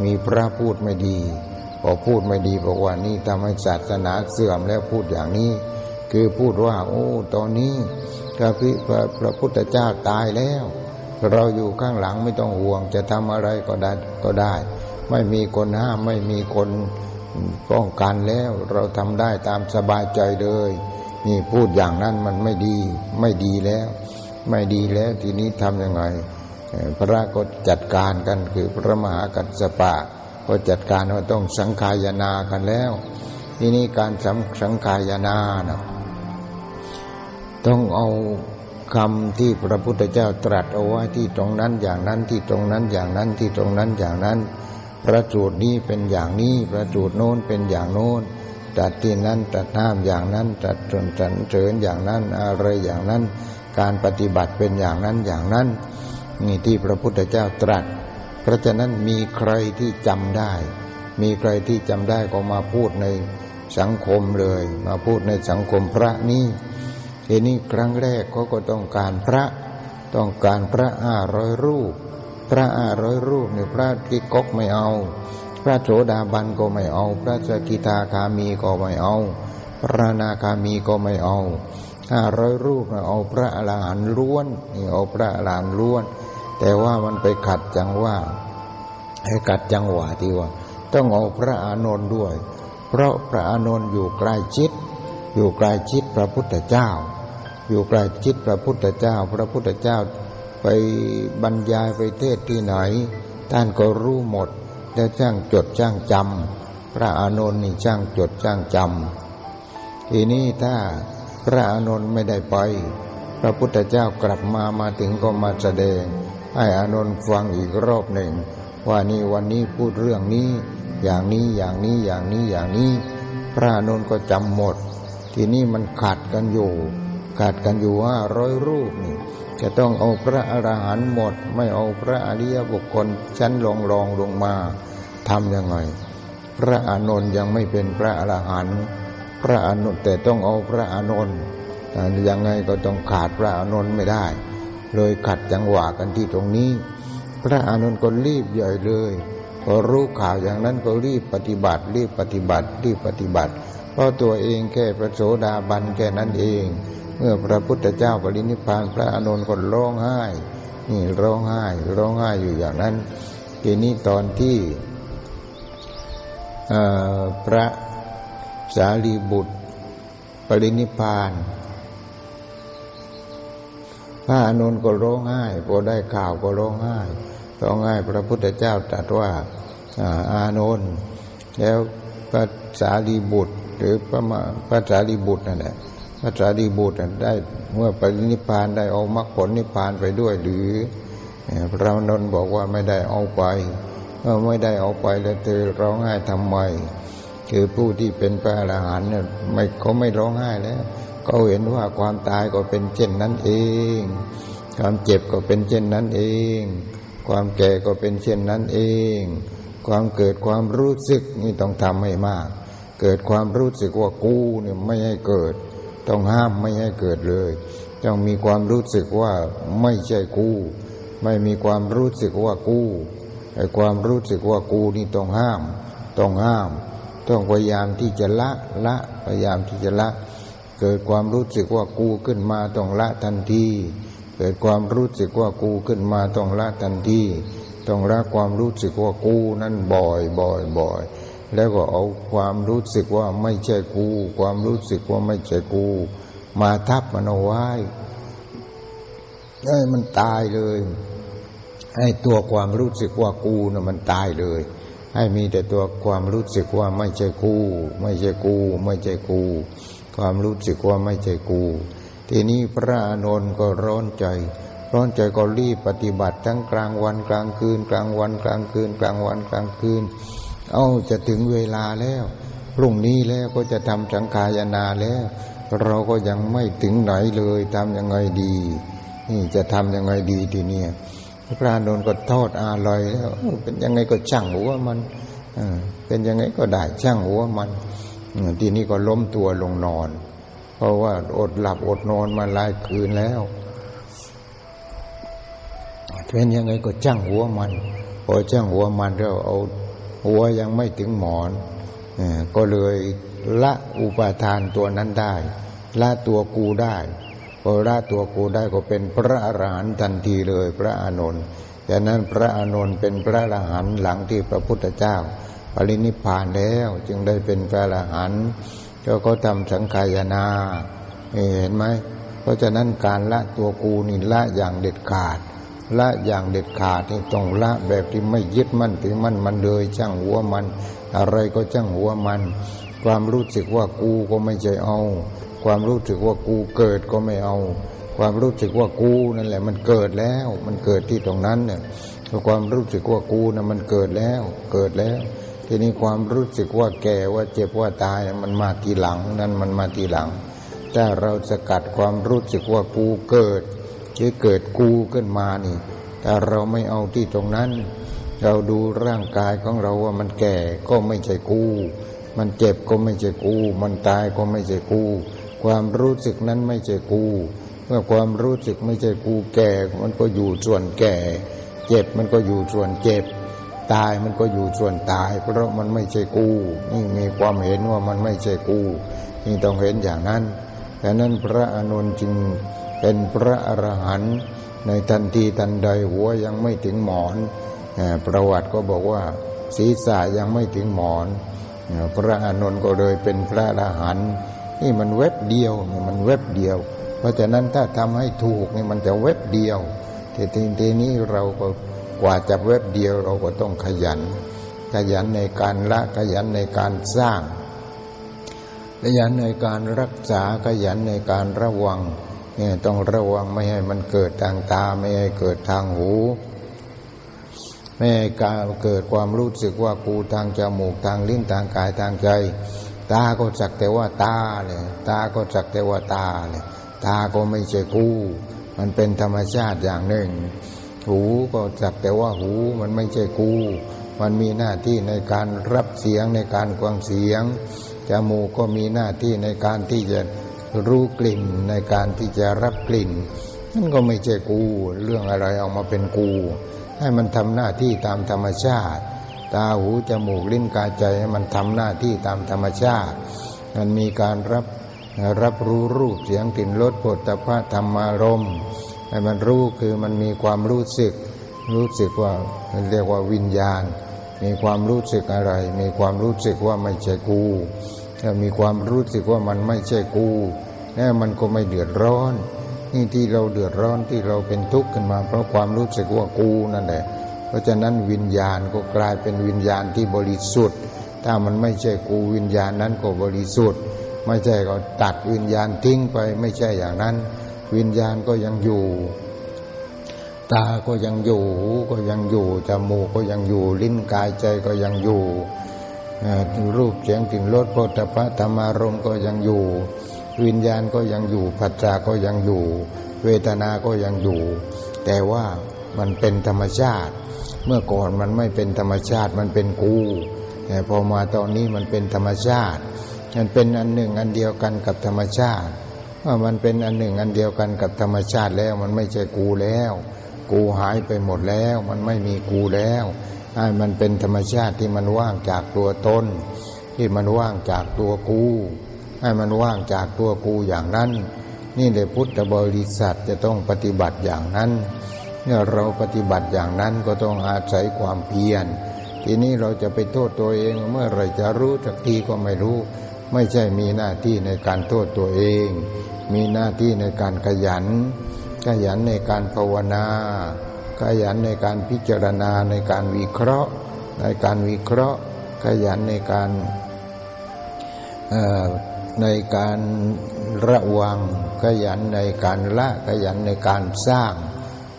มีพระพูดไม่ดี พอพูดไม่ดีบอกว่านี่ทำให้ศาสนาเสื่อมแล้วพูดอย่างนี้ คือพูดว่า โอ้ ตอนนี้พระพิพระพระพุทธเจ้าตายแล้ว เราอยู่ข้างหลังไม่ต้องห่วง จะทำอะไรก็ได้ก็ได้ ไม่มีคนห้ามไม่มีคนป้องกันแล้ว เราทำได้ตามสบายใจเลย นี่พูดอย่างนั้นมันไม่ดี ไม่ดีแล้ว ไม่ดีแล้วทีนี้ทำยังไง พระก็จัดการกันคือพระมหากัสปะก็จัดการว่าต้องสังขายนากันแล้ว ทีนี้การสังสังขายนานะต้องเอา คำที่พระพุทธเจ้าตรัสเอาไว้ที่ตรงนั้นอย่างนั้นที่ตรงนั้นอย่างนั้นที่ตรงนั้นอย่างนั้น พระจูดนี้เป็นอย่างนี้พระจูดโน้นเป็นอย่างโน้นตัดที่นั้นตัดห้ามอย่างนั้นตัดจนจันเฉินอย่างนั้นอะไรอย่างนั้น การปฏิบัติเป็นอย่างนั้นอย่างนั้นนี่ที่พระพุทธเจ้าตรัส เพราะฉะนั้นมีใครที่จำได้ มีใครที่จำได้ก็มาพูดในสังคมเลย มาพูดในสังคมพระนี้ ทีนี้ครั้งแรกเขาก็ต้องการพระ ต้องการพระห้าร้อยรูป พระห้าร้อยรูปเนี่ยพระที่ก๊กไม่เอา พระโสดาบันก็ไม่เอา พระสกิทาคามีก็ไม่เอา พระนาคามีก็ไม่เอาห้าร้อยรูปเอาพระอรหันต์ล้วนนี่เอาพระอรหันต์ล้วน แต่ว่ามันไปขัดจังว่าให้ขัดจังหวะที่ว่า ต้องเอาพระอานนท์ด้วย เพราะพระอานนท์อยู่ใกล้ชิด อยู่ใกล้ชิดพระพุทธเจ้า อยู่ใกล้ชิดพระพุทธเจ้า พระพุทธเจ้าไปบรรยายไปเทศที่ไหน ท่านก็รู้หมด แล้วจ้างจดจ้างจำพระอานนท์นี่จ้างจดจ้างจำทีนี้ถ้าพระอานนท์ไม่ได้ไป พระพุทธเจ้ากลับมามาถึงก็มาแสดง ให้อานนท์ฟังอีกรอบหนึ่ง ว่านี่วันนี้พูดเรื่องนี้ อย่างนี้อย่างนี้อย่างนี้อย่างนี้ พระอานนท์ก็จำหมด ทีนี้มันขาดกันอยู่ ขาดกันอยู่ห้าร้อยรูปนี่จะต้องเอาพระอรหันต์หมด ไม่เอาพระอริยบุคคลชั้นรองรองลงมาทำยังไง พระอานนท์ยังไม่เป็นพระอรหันต์พระอานนท์แต่ต้องเอาพระอานนท์ยังไงก็ต้องขาดพระอานนท์ไม่ได้ เลยขัดจังหวะกันที่ตรงนี้ พระอานนท์ก็รีบใหญ่เลยพอรู้ข่าวอย่างนั้นก็รีบปฏิบัติ รีบปฏิบัติรีบปฏิบัติ เพราะตัวเองแค่พระโสดาบันแค่นั้นเอง เมื่อพระพุทธเจ้าปรินิพานพระอานนท์ก็ร้องไห้ นี่ร้องไห้ร้องไห้อยู่อย่างนั้น ทีนี้ตอนที่พระสารีบุตร ปรินิพาน พระอนุนก็ร้องไห้พอได้ข่าวก็ร้องไห้ร้องไห้พระพุทธเจ้าตรัสว่าอานนท์แล้วพระสารีบุตร หรือพระพระสารีบุตรนั่นแหละ ระสารีบุตรได้เมื่อปรินิพพานได้เอามรรคผลนิพพานไปด้วยหรือพระนนท์บอกว่าไม่ได้เอาไปเมื่อไม่ได้เอาไปแล้วเธอร้องไห้ทำไมคือผู้ที่เป็นพระอรหันต์เนี่ยไม่เขาไม่ร้องไห้แล้วเขาเห็นว่าความตายก็เป็นเช่นนั้นเอง ความเจ็บก็เป็นเช่นนั้นเอง ความแก่ก็เป็นเช่นนั้นเอง ความเกิดความรู้สึกนี่ต้องทำให้มาก เกิดความรู้สึกว่ากูเนี่ยไม่ให้เกิด ต้องห้ามไม่ให้เกิดเลย ต้องมีความรู้สึกว่าไม่ใช่กู ไม่มีความรู้สึกว่ากูไอ้ความรู้สึกว่ากูนี่ต้องห้าม ต้องห้าม ต้องพยายามที่จะละละพยายามที่จะละ เกิดความรู้สึกว่ากูขึ้นมาต้องละทันทีเกิดความรู้สึกว่ากูขึ้นมาต้องละทันทีต้องละความรู้สึกว่ากูนั่นบ่อยบ่อยบ่อย แล้วก็เอาความรู้สึกว่าไม่ใช่กู ความรู้สึกว่าไม่ใช่กู มาทับมันเอาไว้ให้มันตายเลยให้ตัวความรู้สึกว่ากูนะ่ะมันตายเลย ให้มีแต่ตัวความรู้สึกว่าไม่ใช่กู ไม่ใช่กู ไม่ใช่กู ความรู้สึกว่าไม่ใช่กู ทีนี้พระอานนท์ก็ร้อนใจ ร้อนใจก็รีบปฏิบัติทั้งกลางวันกลางคืน กลางวันกลางคืน กลางวันกลางคืน เอาจะถึงเวลาแล้วพรุ่งนี้แล้วก็จะทำสังขายนาแล้ว เราก็ยังไม่ถึงไหนเลยทำยังไงดี นี่จะทำยังไงดีทีนี้พระอานนท์ก็ทอดอาลอยแล้วเป็นยังไงก็ช่างหัวมันเป็นยังไงก็ได้ช่างหัวมันทีนี้ก็ล้มตัวลงนอน เพราะว่าอดหลับอดนอนมาหลายคืนแล้วเป็นยังไงก็จ้างหัวมัน พอจ้างหัวมันเราเอา หัวยังไม่ถึงหมอนก็เลยละอุปาทานตัวนั้นได้ ละตัวกูได้พอละตัวกูได้ก็เป็นพระอรหันต์ทันทีเลยพระอานนท์ดังนั้นพระอานนท์เป็นพระอรหันต์หลังที่พระพุทธเจ้าปรินิพานแล้วจึงได้เป็นพระอรหันต์ก็เขาทำสังขายนาเห็นไหมเพราะฉะนั้นการละตัวกูนี่ละอย่างเด็ดขาด ละอย่างเด็ดขาดที่ต้องละแบบที่ไม่ยึดมั่นถือมั่นมันเลยช่างหัวมัน อะไรก็ช่างหัวมัน ความรู้สึกว่ากูก็ไม่ใจเอา ความรู้สึกว่ากูเกิดก็ไม่เอา ความรู้สึกว่ากูนั่นแหละ มันเกิดแล้ว มันเกิดที่ตรงนั้นเนี่ยความรู้สึกว่ากูนะ่ะมันเกิดแล้ว เกิดแล้ว ทีนี้ความรู้สึกว่าแก่ว่าเจ็บว่าตายมันมาทีหลัง นั่นมันมาทีหลังถ้าเราสกัดความรู้สึกว่ากูเกิด จะเกิดกูขึ้นมานี่ แต่เราไม่เอาที่ตรงนั้น เราดูร่างกายของเราว่ามันแก่ก็ไม่ใช่กู มันเจ็บก็ไม่ใช่กู มันตายก็ไม่ใช่กู ความรู้สึกนั้นไม่ใช่กู เมื่อความรู้สึกไม่ใช่กูแก่ มันก็อยู่ส่วนแก่ เจ็บมันก็อยู่ส่วนเจ็บ ตายมันก็อยู่ส่วนตาย เพราะมันไม่ใช่กู นี่มีความเห็นว่ามันไม่ใช่กูนี่ต้องเห็นอย่างนั้นดังนั้นพระอนุนจึง เป็นพระอรหันต์ในทันทีทันใดหัวยังไม่ถึงหมอน ประวัติก็บอกว่า ศีรษะยังไม่ถึงหมอน พระอนุนก็เลยเป็นพระอรหันต์นี่มันเว็บเดียวนี่มันเว็บเดียว เพราะฉะนั้นถ้าทำให้ถูกนี่มันจะเว็บเดียวทีทีนี้เราก็กว่าจะเว็บเดียวเราก็ต้องขยัน ขยันในการละขยันในการสร้าง ขยันในการรักษาขยันในการระวัง เนี่ยต้องระวังไม่ให้มันเกิดทางตาไม่ให้เกิดทางหู ไม่ให้การเกิดความรู้สึกว่ากูทางจมูกทางลิ้นทางกายทางใจ ตาก็จักแต่ว่าตาเลยตาก็จักแต่ว่าตาเลยตาก็ไม่ใช่กู มันเป็นธรรมชาติอย่างหนึ่ง หูก็จักแต่ว่าหูมันไม่ใช่กู มันมีหน้าที่ในการรับเสียงในการกวางเสียงจมูกก็มีหน้าที่ในการที่จะ รู้กลิ่นในการที่จะรับกลิ่นนั่นก็ไม่ใช่กู เรื่องอะไรออกมาเป็นกู ให้มันทำหน้าที่ตามธรรมชาติ ตาหูจมูกลิ้นกายใจให้มันทำหน้าที่ตามธรรมชาติ มันมีการรับรับรู้รูปเสียงกลิ่นรสผลตภะธรรมารมณ์ให้มันรู้คือมันมีความรู้สึก รู้สึกว่าเรียกว่าวิญญาณ มีความรู้สึกอะไร มีความรู้สึกว่าไม่ใช่กูถ้ามีความรู้สึกว่ามันไม่ใช่กู นี่มันก็ไม่เดือดร้อน นี่ที่เราเดือดร้อนที่เราเป็นทุกข์ขึ้นมา เพราะความรู้สึกว่ากูนั่นแหละ เพราะฉะนั้นวิญญาณก็กลายเป็นวิญญาณที่บริสุทธิ์ ถ้ามันไม่ใช่กูวิญญาณนั้นก็บริสุทธิ์ ไม่ใช่ก็ตัดวิญญาณทิ้งไป ไม่ใช่อย่างนั้น วิญญาณก็ยังอยู่ตาก็ยังอยู่ก็ยังอยู่จมูกก็ยังอยู่ ลิ้นกายใจก็ยังอยู่รูปเสียงกลิ่นรสโผฏฐะธรรมารมก็ยังอยู่ วิญญาณก็ยังอยู่ปัจจาก็ยังอยู่ เวทนาก็ยังอยู่ แต่ว่ามันเป็นธรรมชาติ เมื่อก่อนมันไม่เป็นธรรมชาติมันเป็นกูแต่พอมาตอนนี้มันเป็นธรรมชาติ มันเป็นอันหนึ่งอันเดียวกันกับธรรมชาติว่ามันเป็นอันหนึ่งอันเดียวกันกับธรรมชาติแล้วมันไม่ใช่กูแล้ว กูหายไปหมดแล้ว มันไม่มีกูแล้วให้มันเป็นธรรมชาติที่มันว่างจากตัวตนที่มันว่างจากตัวกู ให้มันว่างจากตัวกูอย่างนั้น นี่เลยพุทธบริษัทจะต้องปฏิบัติอย่างนั้นเมื่อเราปฏิบัติอย่างนั้นก็ต้องอาศัยความเพียรทีนี้เราจะไปโทษตัวเองเมื่อไรจะรู้สักทีก็ไม่รู้ ไม่ใช่มีหน้าที่ในการโทษตัวเอง มีหน้าที่ในการขยัน ขยันในการภาวนา ขยันในการพิจารณาในการวิเคราะห์ ในการวิเคราะห์ ขยันในการ ในการระวัง ขยันในการละขยันในการสร้าง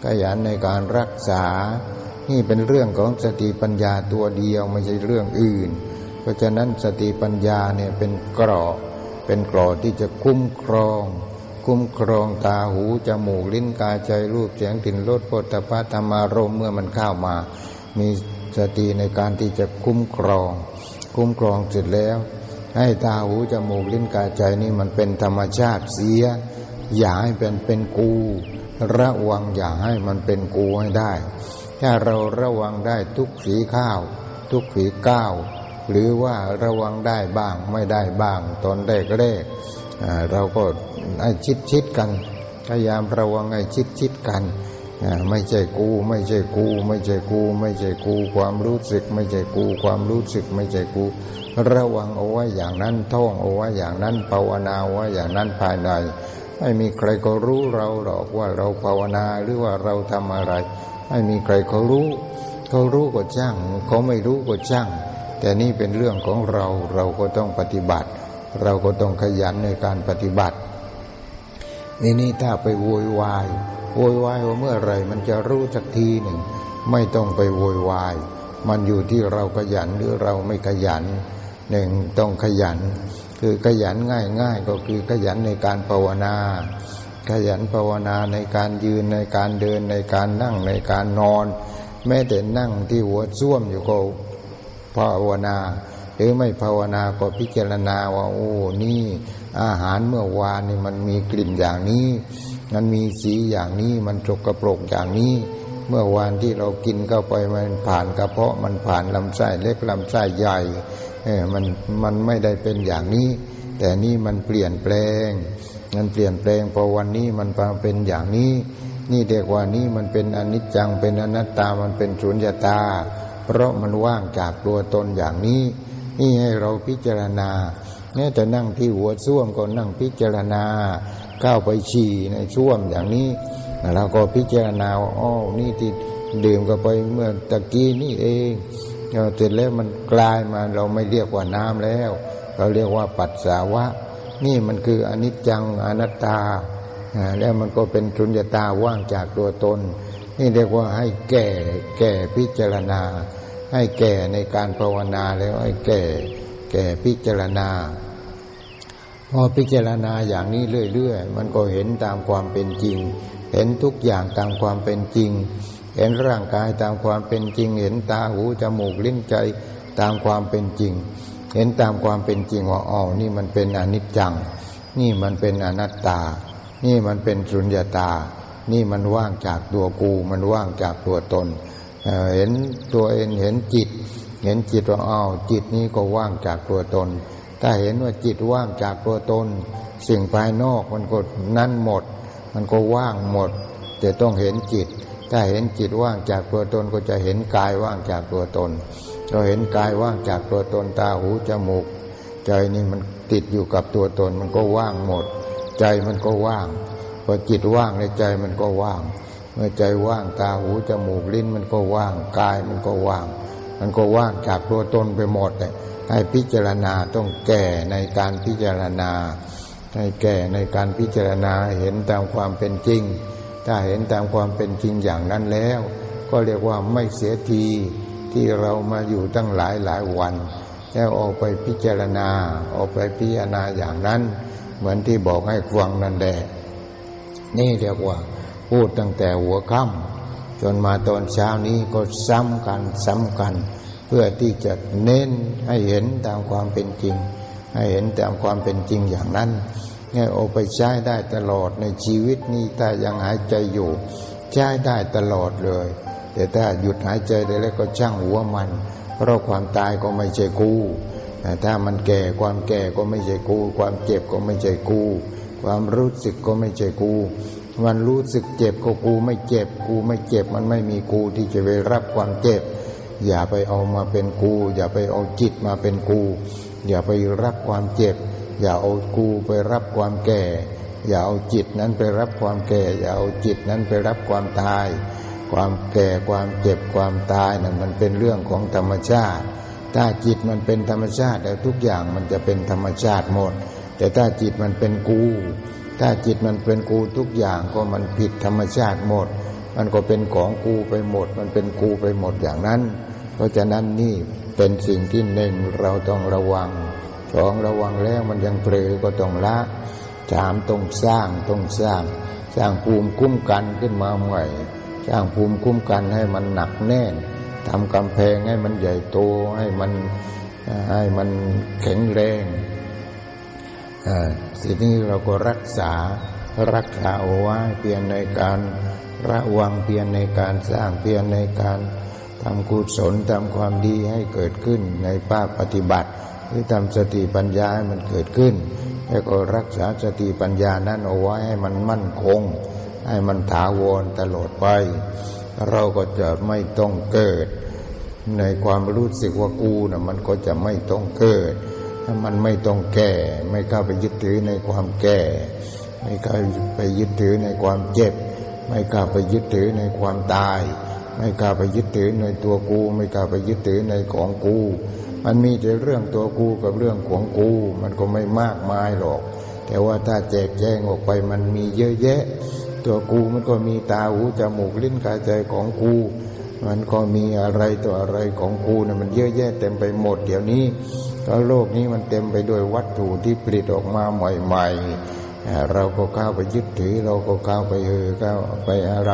ขยันในการรักษา นี่เป็นเรื่องของสติปัญญาตัวเดียวไม่ใช่เรื่องอื่น เพราะฉะนั้นสติปัญญาเนี่ยเป็นกรอบเป็นกรอบที่จะคุ้มครอง คุ้มครองตาหูจมูกลิ้นกายใจรูปเสียงกลิ่นรสโผฏฐัพพะธรรมารมเมื่อมันเข้ามา มีสติในการที่จะคุ้มครอง คุ้มครองเสร็จแล้ว ให้ตาหูจมูกลิ้นกายใจนี่มันเป็นธรรมชาติเสีย อย่าให้เป็นเป็นกู ระวังอย่าให้มันเป็นกูให้ได้ ถ้าเราระวังได้ทุกฝีข้าว ทุกฝีก้าวหรือว่าระวังได้บ้างไม่ได้บ้าง ตอนแรกแรกเราก็ให้ชิดชิดกัน พยายามระวังให้ชิดชิดกัน ไม่ใช่กู ไม่ใช่กู ไม่ใช่กู ไม่ใช่กู ความรู้สึก ไม่ใช่กู ความรู้สึก ไม่ใช่กู ระวังเอาไว้อย่างนั้นท่องเอาไว้อย่างนั้น ภาวนาไว้อย่างนั้นภายใน ไม่มีใครก็รู้เราหรอกว่าเราภาวนาหรือว่าเราทำอะไร ไม่มีใครเขารู้ เขารู้ก็ช่างเขาไม่รู้ก็ช่าง แต่นี่เป็นเรื่องของเราเราก็ต้องปฏิบัติ เราก็ต้องขยันในการปฏิบัตินี่นี่ถ้าไปโวยวายโวยวายว่าเมื่อไรมันจะรู้สักทีหนึ่ง ไม่ต้องไปโวยวาย มันอยู่ที่เราขยันหรือเราไม่ขยัน หนึ่งต้องขยัน คือขยันง่ายๆก็คือขยันในการภาวนา ขยันภาวนาในการยืนในการเดินในการนั่งในการนอน แม้แต่นั่งที่หัวซ่วมอยู่ก็ภาวนา หรือไม่ภาวนาก็พิจารณาว่าโอ้นี่อาหารเมื่อวานนี่มันมีกลิ่นอย่างนี้ มันมีสีอย่างนี้มันจกกระปรกอย่างนี้ เมื่อวานที่เรากินเข้าไปมันผ่านกระเพาะมันผ่านลำไส้เล็กลำไส้ใหญ่ มันมันไม่ได้เป็นอย่างนี้ แต่นี่มันเปลี่ยนแปลงมันเปลี่ยนแปลงพอวันนี้มันเป็นอย่างนี้ นี่เด็กว่านี้มันเป็นอนิจจังเป็นอนัตตามันเป็นสุญญตา เพราะมันว่างจากตัวตนอย่างนี้ นี่ให้เราพิจารณาเนี่ยแต่นั่งที่หัวส้วมก็นั่งพิจารณาก้าวไปฉี่ในส้วมอย่างนี้เราก็พิจารณาว่าอ๋อนี่ที่ดื่มกันไปเมื่อตะกี้นี่เอง เสร็จแล้วมันกลายมาเราไม่เรียกว่าน้ำแล้ว เราเรียกว่าปัสสาวะ นี่มันคืออนิจจังอนัตตา แล้วมันก็เป็นสุญญตาว่างจากตัวตน นี่เรียกว่าให้แก่แก่พิจารณา ให้แก่ในการภาวนาแล้วให้แก่แก่พิจารณา พอพิจารณาอย่างนี้เรื่อยๆ มันก็เห็นตามความเป็นจริง เห็นทุกอย่างตามความเป็นจริง เห็นร่างกายตามความเป็นจริง เห็นตาหูจมูกลิ้นใจตามความเป็นจริง เห็นตามความเป็นจริงว่าอ๋อนี่มันเป็นอนิจจัง นี่มันเป็นอนัตตา นี่มันเป็นสุญญตา นี่มันว่างจากตัวกู มันว่างจากตัวตนเเห็นตัวเองเห็นจิต เห็นจิตว่าอ๋อจิตนี้ก็ว่างจากตัวตน ถ้าเห็นว่าจิตว่างจากตัวตน สิ่งภายนอกมันก็นั่นหมด มันก็ว่างหมดจะต้องเห็นจิต ถ้าเห็นจิตว่างจากตัวตนก็จะเห็นกายว่างจากตัวตนเราเห็นกายว่างจากตัวตนตาหูจมูก ใจนี่มันติดอยู่กับตัวตนมันก็ว่างหมด ใจมันก็ว่างพอจิตว่างในใจมันก็ว่าง เมื่อใจว่างตาหูจมูกลิ้นมันก็ว่างกายมันก็ว่าง มันก็ว่างจากตัวตนไปหมดเลยให้พิจารณาต้องแก่ในการพิจารณา ให้แก่ในการพิจารณาเห็นตามความเป็นจริง ถ้าเห็นตามความเป็นจริงอย่างนั้นแล้ว ก็เรียกว่าไม่เสียทีที่เรามาอยู่ตั้งหลายหลายวันแล้วออกไปพิจารณาออกไปพิจารณาอย่างนั้น เหมือนที่บอกให้ฟังนั่นแหละนี่เรียกว่าพูดตั้งแต่หัวค่ำจนมาตอนเช้านี้ก็ซ้ำกันซ้ำกัน เพื่อที่จะเน้นให้เห็นตามความเป็นจริง ให้เห็นตามความเป็นจริงอย่างนั้น เนี่ยเอาไปใช้ได้ตลอดในชีวิตนี้ถ้ายังหายใจอยู่ ใช้ได้ตลอดเลย แต่ถ้าหยุดหายใจได้แล้วก็ช่างหัวมัน เพราะความตายก็ไม่ใช่กูถ้ามันแก่ความแก่ก็ไม่ใช่กู ความเจ็บก็ไม่ใช่กู ความรู้สึกก็ไม่ใช่กูมันรู้สึกเจ็บก็กูไม่เจ็บ กูไม่เจ็บมันไม่มีกูที่จะไปรับความเจ็บ อย่าไปเอามาเป็นกู อย่าไปเอาจิตมาเป็นกู อย่าไปรับความเจ็บ อย่าเอากูไปรับความแก่ อย่าเอาจิตนั้นไปรับความแก่ อย่าเอาจิตนั้นไปรับความตาย ความแก่ความเจ็บความตายนั่นมันเป็นเรื่องของธรรมชาติ ถ้าจิตมันเป็นธรรมชาติแล้วทุกอย่างมันจะเป็นธรรมชาติหมด แต่ถ้าจิตมันเป็นกู ถ้าจิตมันเป็นกูทุกอย่างก็มันผิดธรรมชาติหมด มันก็เป็นของกูไปหมด มันเป็นกูไปหมดอย่างนั้น เพราะฉะนั้นนี่เป็นสิ่งที่หนึ่งเราต้องระวัง สองระวังแล้วมันยังเปลือก็ต้องละสามต้องสร้างต้องสร้าง สร้างภูมิคุ้มกันขึ้นมาใหม่สร้างภูมิคุ้มกันให้มันหนักแน่นทำกำแพงให้มันใหญ่โตให้มันให้มันแข็งแรงสิ่งนี้เราก็รักษารักษาเอาไว้เพียงในการระวังเพียงในการสร้างเพียงในการทำกุศลทำความดีให้เกิดขึ้นในภาคปฏิบัติ หรือทำสติปัญญาให้มันเกิดขึ้น แล้วก็รักษาสติปัญญานั้นเอาไว้ให้มันมั่นคง ให้มันถาวรตลอดไป เราก็จะไม่ต้องเกิด ในความรู้สึกว่ากูนะ่ะมันก็จะไม่ต้องเกิดถ้ามันไม่ต้องแก่ ไม่เข้าไปยึดถือในความแก่ ไม่เข้าไปยึดถือในความเจ็บ ไม่เข้าไปยึดถือในความตาย ไม่กล้าไปยึดถือในตัวกู ไม่กล้าไปยึดถือในของกู มันมีแต่เรื่องตัวกูกับเรื่องของกู มันก็ไม่มากมายหรอก แต่ว่าถ้าแจกแจงออกไปมันมีเยอะแยะ ตัวกูมันก็มีตาหูจมูกลิ้นกายใจของกู มันก็มีอะไรตัวอะไรของกูเนี่ยมันเยอะแยะเต็มไปหมดเดี๋ยวนี้เพราะโลกนี้มันเต็มไปด้วยวัตถุที่ผลิตออกมาใหม่ๆ เราก็ก้าไปยึดถือเราก็ก้าไปเออก้าไปอะไร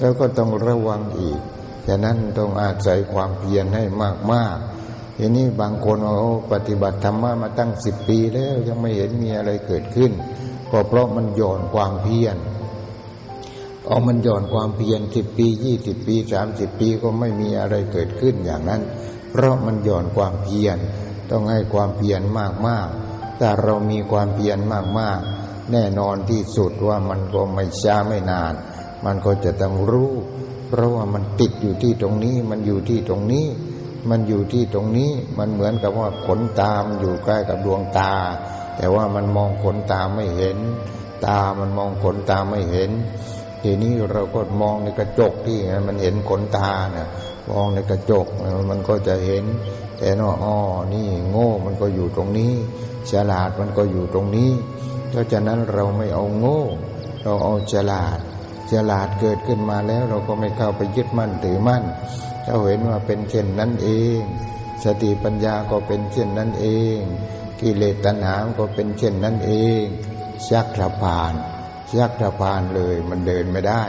แล้วก็ต้องระวังอีก ฉะนั้นต้องอาศัยความเพียรให้มากๆ ทีนี้บางคนเอาปฏิบัติธรรมะมาตั้งสิบปีแล้วยังไม่เห็นมีอะไรเกิดขึ้น ก็เพราะมันหย่อนความเพียรเอามันหย่อนความเพียรสิบปียี่สิบปีสามสิบปีก็ไม่มีอะไรเกิดขึ้นอย่างนั้น เพราะมันหย่อนความเพียรต้องให้ความเพียรมากๆถ้าเรามีความเพียรมากๆแน่นอนที่สุดว่ามันก็ไม่ช้าไม่นาน มันก็จะต้องรู้ เพราะว่ามันติดอยู่ที่ตรงนี้มันอยู่ที่ตรงนี้ มันอยู่ที่ตรงนี้มันเหมือนกับว่าขนตามอยู่ใกล้กับดวงตา แต่ว่ามันมองขนตาไม่เห็น ตามันมองขนตาไม่เห็น ทีนี้เราก็มองในกระจกที่มันเห็นขนตาเนี่ยมองในกระจกมันก็จะเห็น แต่นอ๋อนี่โง่มันก็อยู่ตรงนี้ฉลาดมันก็อยู่ตรงนี้ เพราะฉะนั้นเราไม่เอาโง่ เราเอาฉลาดฉลาดเกิดขึ้นมาแล้วเราก็ไม่เข้าไปยึดมั่นถือมั่น เราเห็นว่าเป็นเช่นนั้นเอง สติปัญญาก็เป็นเช่นนั้นเอง กิเลสตัณหาก็เป็นเช่นนั้นเองชักสะพานชักสะพานเลยมันเดินไม่ได้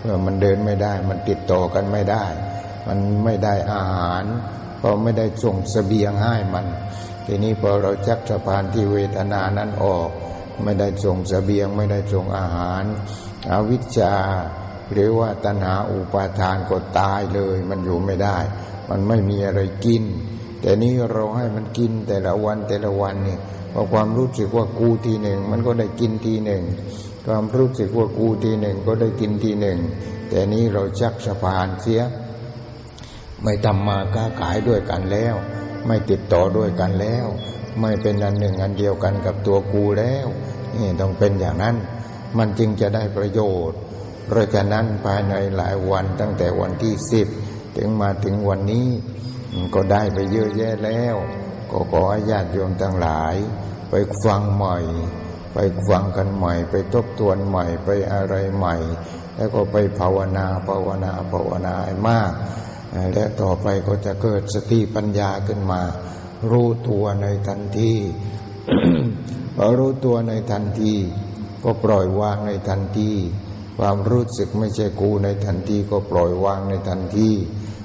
เมื่อมันเดินไม่ได้ มันติดต่อกันไม่ได้ มันไม่ได้อาหาร ก็ไม่ได้ส่งสเสบียงให้มัน ทีนี้พอเราจักสะพานที่เวทนานั้นออก ไม่ได้ส่งสเสบียง ไม่ได้ส่งอาหาร อวิชชา หรือว่าตัณหาอุปาทานก็ตายเลย มันอยู่ไม่ได้ มันไม่มีอะไรกิน แต่นี้เราให้มันกินแต่ละวันแต่ละวันเนี่ยพอความรู้สึกว่ากูทีหนึ่ง มันก็ได้กินทีหนึ่ง ความรู้สึกว่ากูทีหนึ่งก็ได้กินทีหนึ่ง แต่นี้เราชักสะพานเสีย ไม่ทำมาค้าขายด้วยกันแล้ว ไม่ติดต่อด้วยกันแล้ว ไม่เป็นอันหนึ่งอันเดียวกันกับตัวกูแล้วนี่ต้องเป็นอย่างนั้น มันจึงจะได้ประโยชน์ เพราะฉะนั้นภายในหลายวันตั้งแต่วันที่สิบถึงมาถึงวันนี้ก็ได้ไปเยอะแยะแล้ว ก็ขอให้ญาติโยมทั้งหลาย ไปฟังใหม่ ไปฟังกันใหม่ ไปทบทวนใหม่ไปอะไรใหม่ แล้วก็ไปภาวนาภาวนาภาวนาให้มาก และต่อไปก็จะเกิดสติปัญญาขึ้นมา รู้ตัวในทันทีพอรู้ตัวในทันที ก็ปล่อยวางในทันที ความรู้สึกไม่ใช่กูในทันทีก็ปล่อยวางในทันที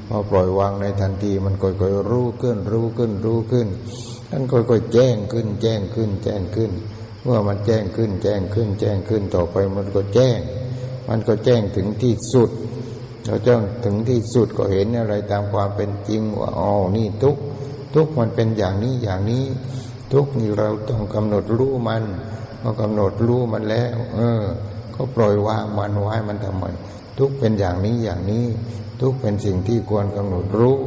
พอปล่อยวางในทันทีมันค่อยๆรู้ขึ้น รู้ขึ้นรู้ขึ้นนั่นค่อยๆแจ้งขึ้น แจ้งขึ้น แจ้งขึ้น เมื่อมันแจ้งขึ้น แจ้งขึ้น แจ้งขึ้นต่อไปมันก็แจ้ง มันก็แจ้งถึงที่สุดเราจ้งถึงที่สุดก็เห็นอะไรตามความเป็นจริงว่าอ๋อนี่ทุกทุกมันเป็นอย่างนี้อย่างนี้ ทุกนี่เราต้องกำหนดรู้มันพอกำหนดรู้มันแล้ว เออ ก็ปล่อยวางมันไว้มันทำไมทุกเป็นอย่างนี้อย่างนี้ ทุกเป็นสิ่งที่ควรกำหนดรู้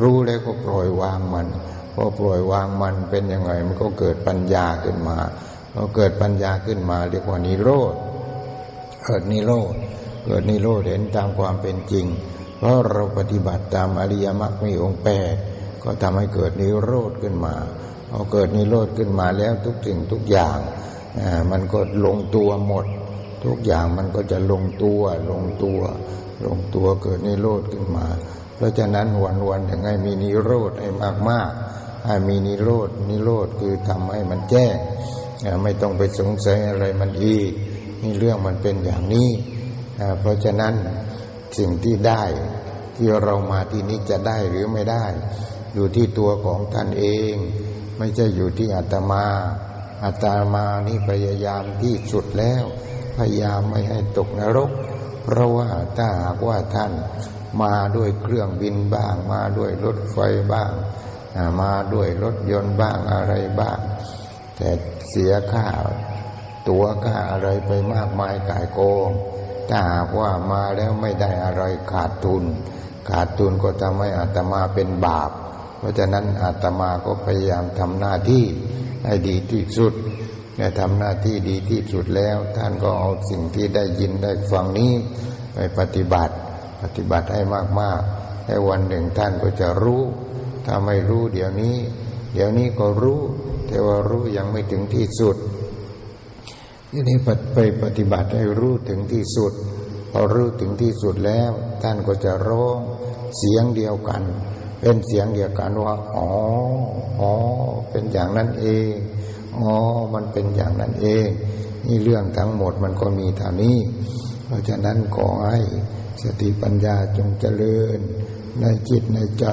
รู้แล้วก็ปล่อยวางมันพอปล่อยวางมันเป็นยังไงมันก็เกิดปัญญาขึ้นมาพอเกิดปัญญาขึ้นมาเรียกว่านิโรธเกิดนิโรธเกิดนิโรธเห็นตามความเป็นจริง เพราะเราปฏิบัติตามอริยมรรคมีองค์แปดก็ทำให้เกิดนิโรธขึ้นมาพอเกิดนิโรธขึ้นมาแล้วทุกสิ่งทุกอย่างมันก็ลงตัวหมด ทุกอย่างมันก็จะลงตัวลงตัว ลงตัวเกิดนิโรธขึ้นมา เพราะฉะนั้นวันวันยังไงมีนิโรธให้มากมากให้มีนิโรธนิโรธคือทำให้มันแจ้งไม่ต้องไปสงสัยอะไรมันอีกนี่เรื่องมันเป็นอย่างนี้ เพราะฉะนั้นสิ่งที่ได้ที่เรามาที่นี้จะได้หรือไม่ได้ อยู่ที่ตัวของท่านเอง ไม่ใช่อยู่ที่อาตมาอาตมานี่พยายามที่สุดแล้ว พยายามไม่ให้ตกนรก เพราะว่าถ้าหากว่าท่านมาด้วยเครื่องบินบ้าง มาด้วยรถไฟบ้าง มาด้วยรถยนต์บ้างอะไรบ้าง แต่เสียค่าตัวค่าอะไรไปมากมายกายโกงถ้าหากว่ามาแล้วไม่ได้อะไรขาดทุน ขาดทุนก็ทำให้อาตมาเป็นบาป เพราะฉะนั้นอาตมาก็พยายามทำหน้าที่ให้ดีที่สุด และทำหน้าที่ดีที่สุดแล้ว ท่านก็เอาสิ่งที่ได้ยินได้ฟังนี้ไปปฏิบัติ ปฏิบัติให้มากๆให้วันหนึ่งท่านก็จะรู้ ถ้าไม่รู้เดี๋ยวนี้ เดี๋ยวนี้ก็รู้ แต่ว่ารู้ยังไม่ถึงที่สุดทีนี้ไปปฏิบัติให้รู้ถึงที่สุด พอรู้ถึงที่สุดแล้ว ท่านก็จะร้องเสียงเดียวกัน เป็นเสียงเดียวกันว่า อ๋อ อ๋อ เป็นอย่างนั้นเอง อ๋อ มันเป็นอย่างนั้นเอง นี่เรื่องทั้งหมดมันก็มีเท่านี้ เพราะฉะนั้นขอให้สติปัญญาจงเจริญ ในจิตในใจ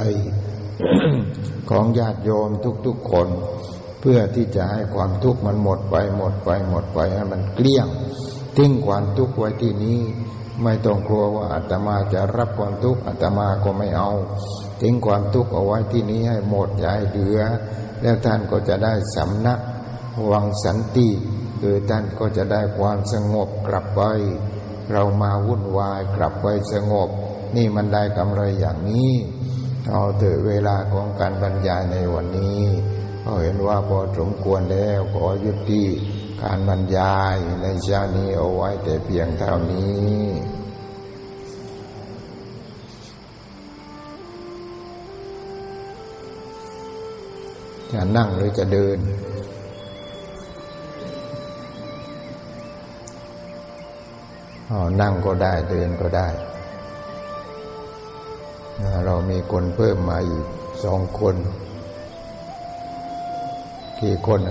ของญาติโยมทุกๆคน เพื่อที่จะให้ความทุกข์มันหมดไปหมดไปหมดไปให้มันเกลี้ยง ทิ้งความทุกข์ไว้ที่นี้ ไม่ต้องกลัวว่าอาตมาจะรับความทุกข์อาตมาก็ไม่เอา ทิ้งความทุกข์เอาไว้ที่นี้ให้หมดอย่าให้เหลือ แล้วท่านก็จะได้สำนัก วังสันติคือท่านก็จะได้ความสงบกลับไป เรามาวุ่นวายกลับไปสงบ นี่มันได้กำไรอย่างนี้เอาเถอะเวลาของการบรรยายในวันนี้ก็เห็นว่าพอสมควรแล้วขอยุติการบรรยายในชานี้เอาไว้แต่เพียงเท่านี้จะนั่งหรือจะเดินอ๋อ นั่งก็ได้เดินก็ได้ เรามีคนเพิ่มมาอีกสองคน กี่คน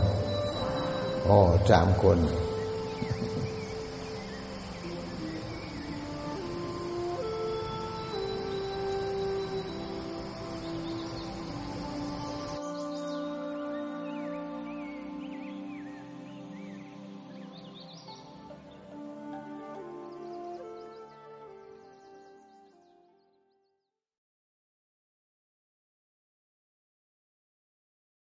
อ๋อสามคน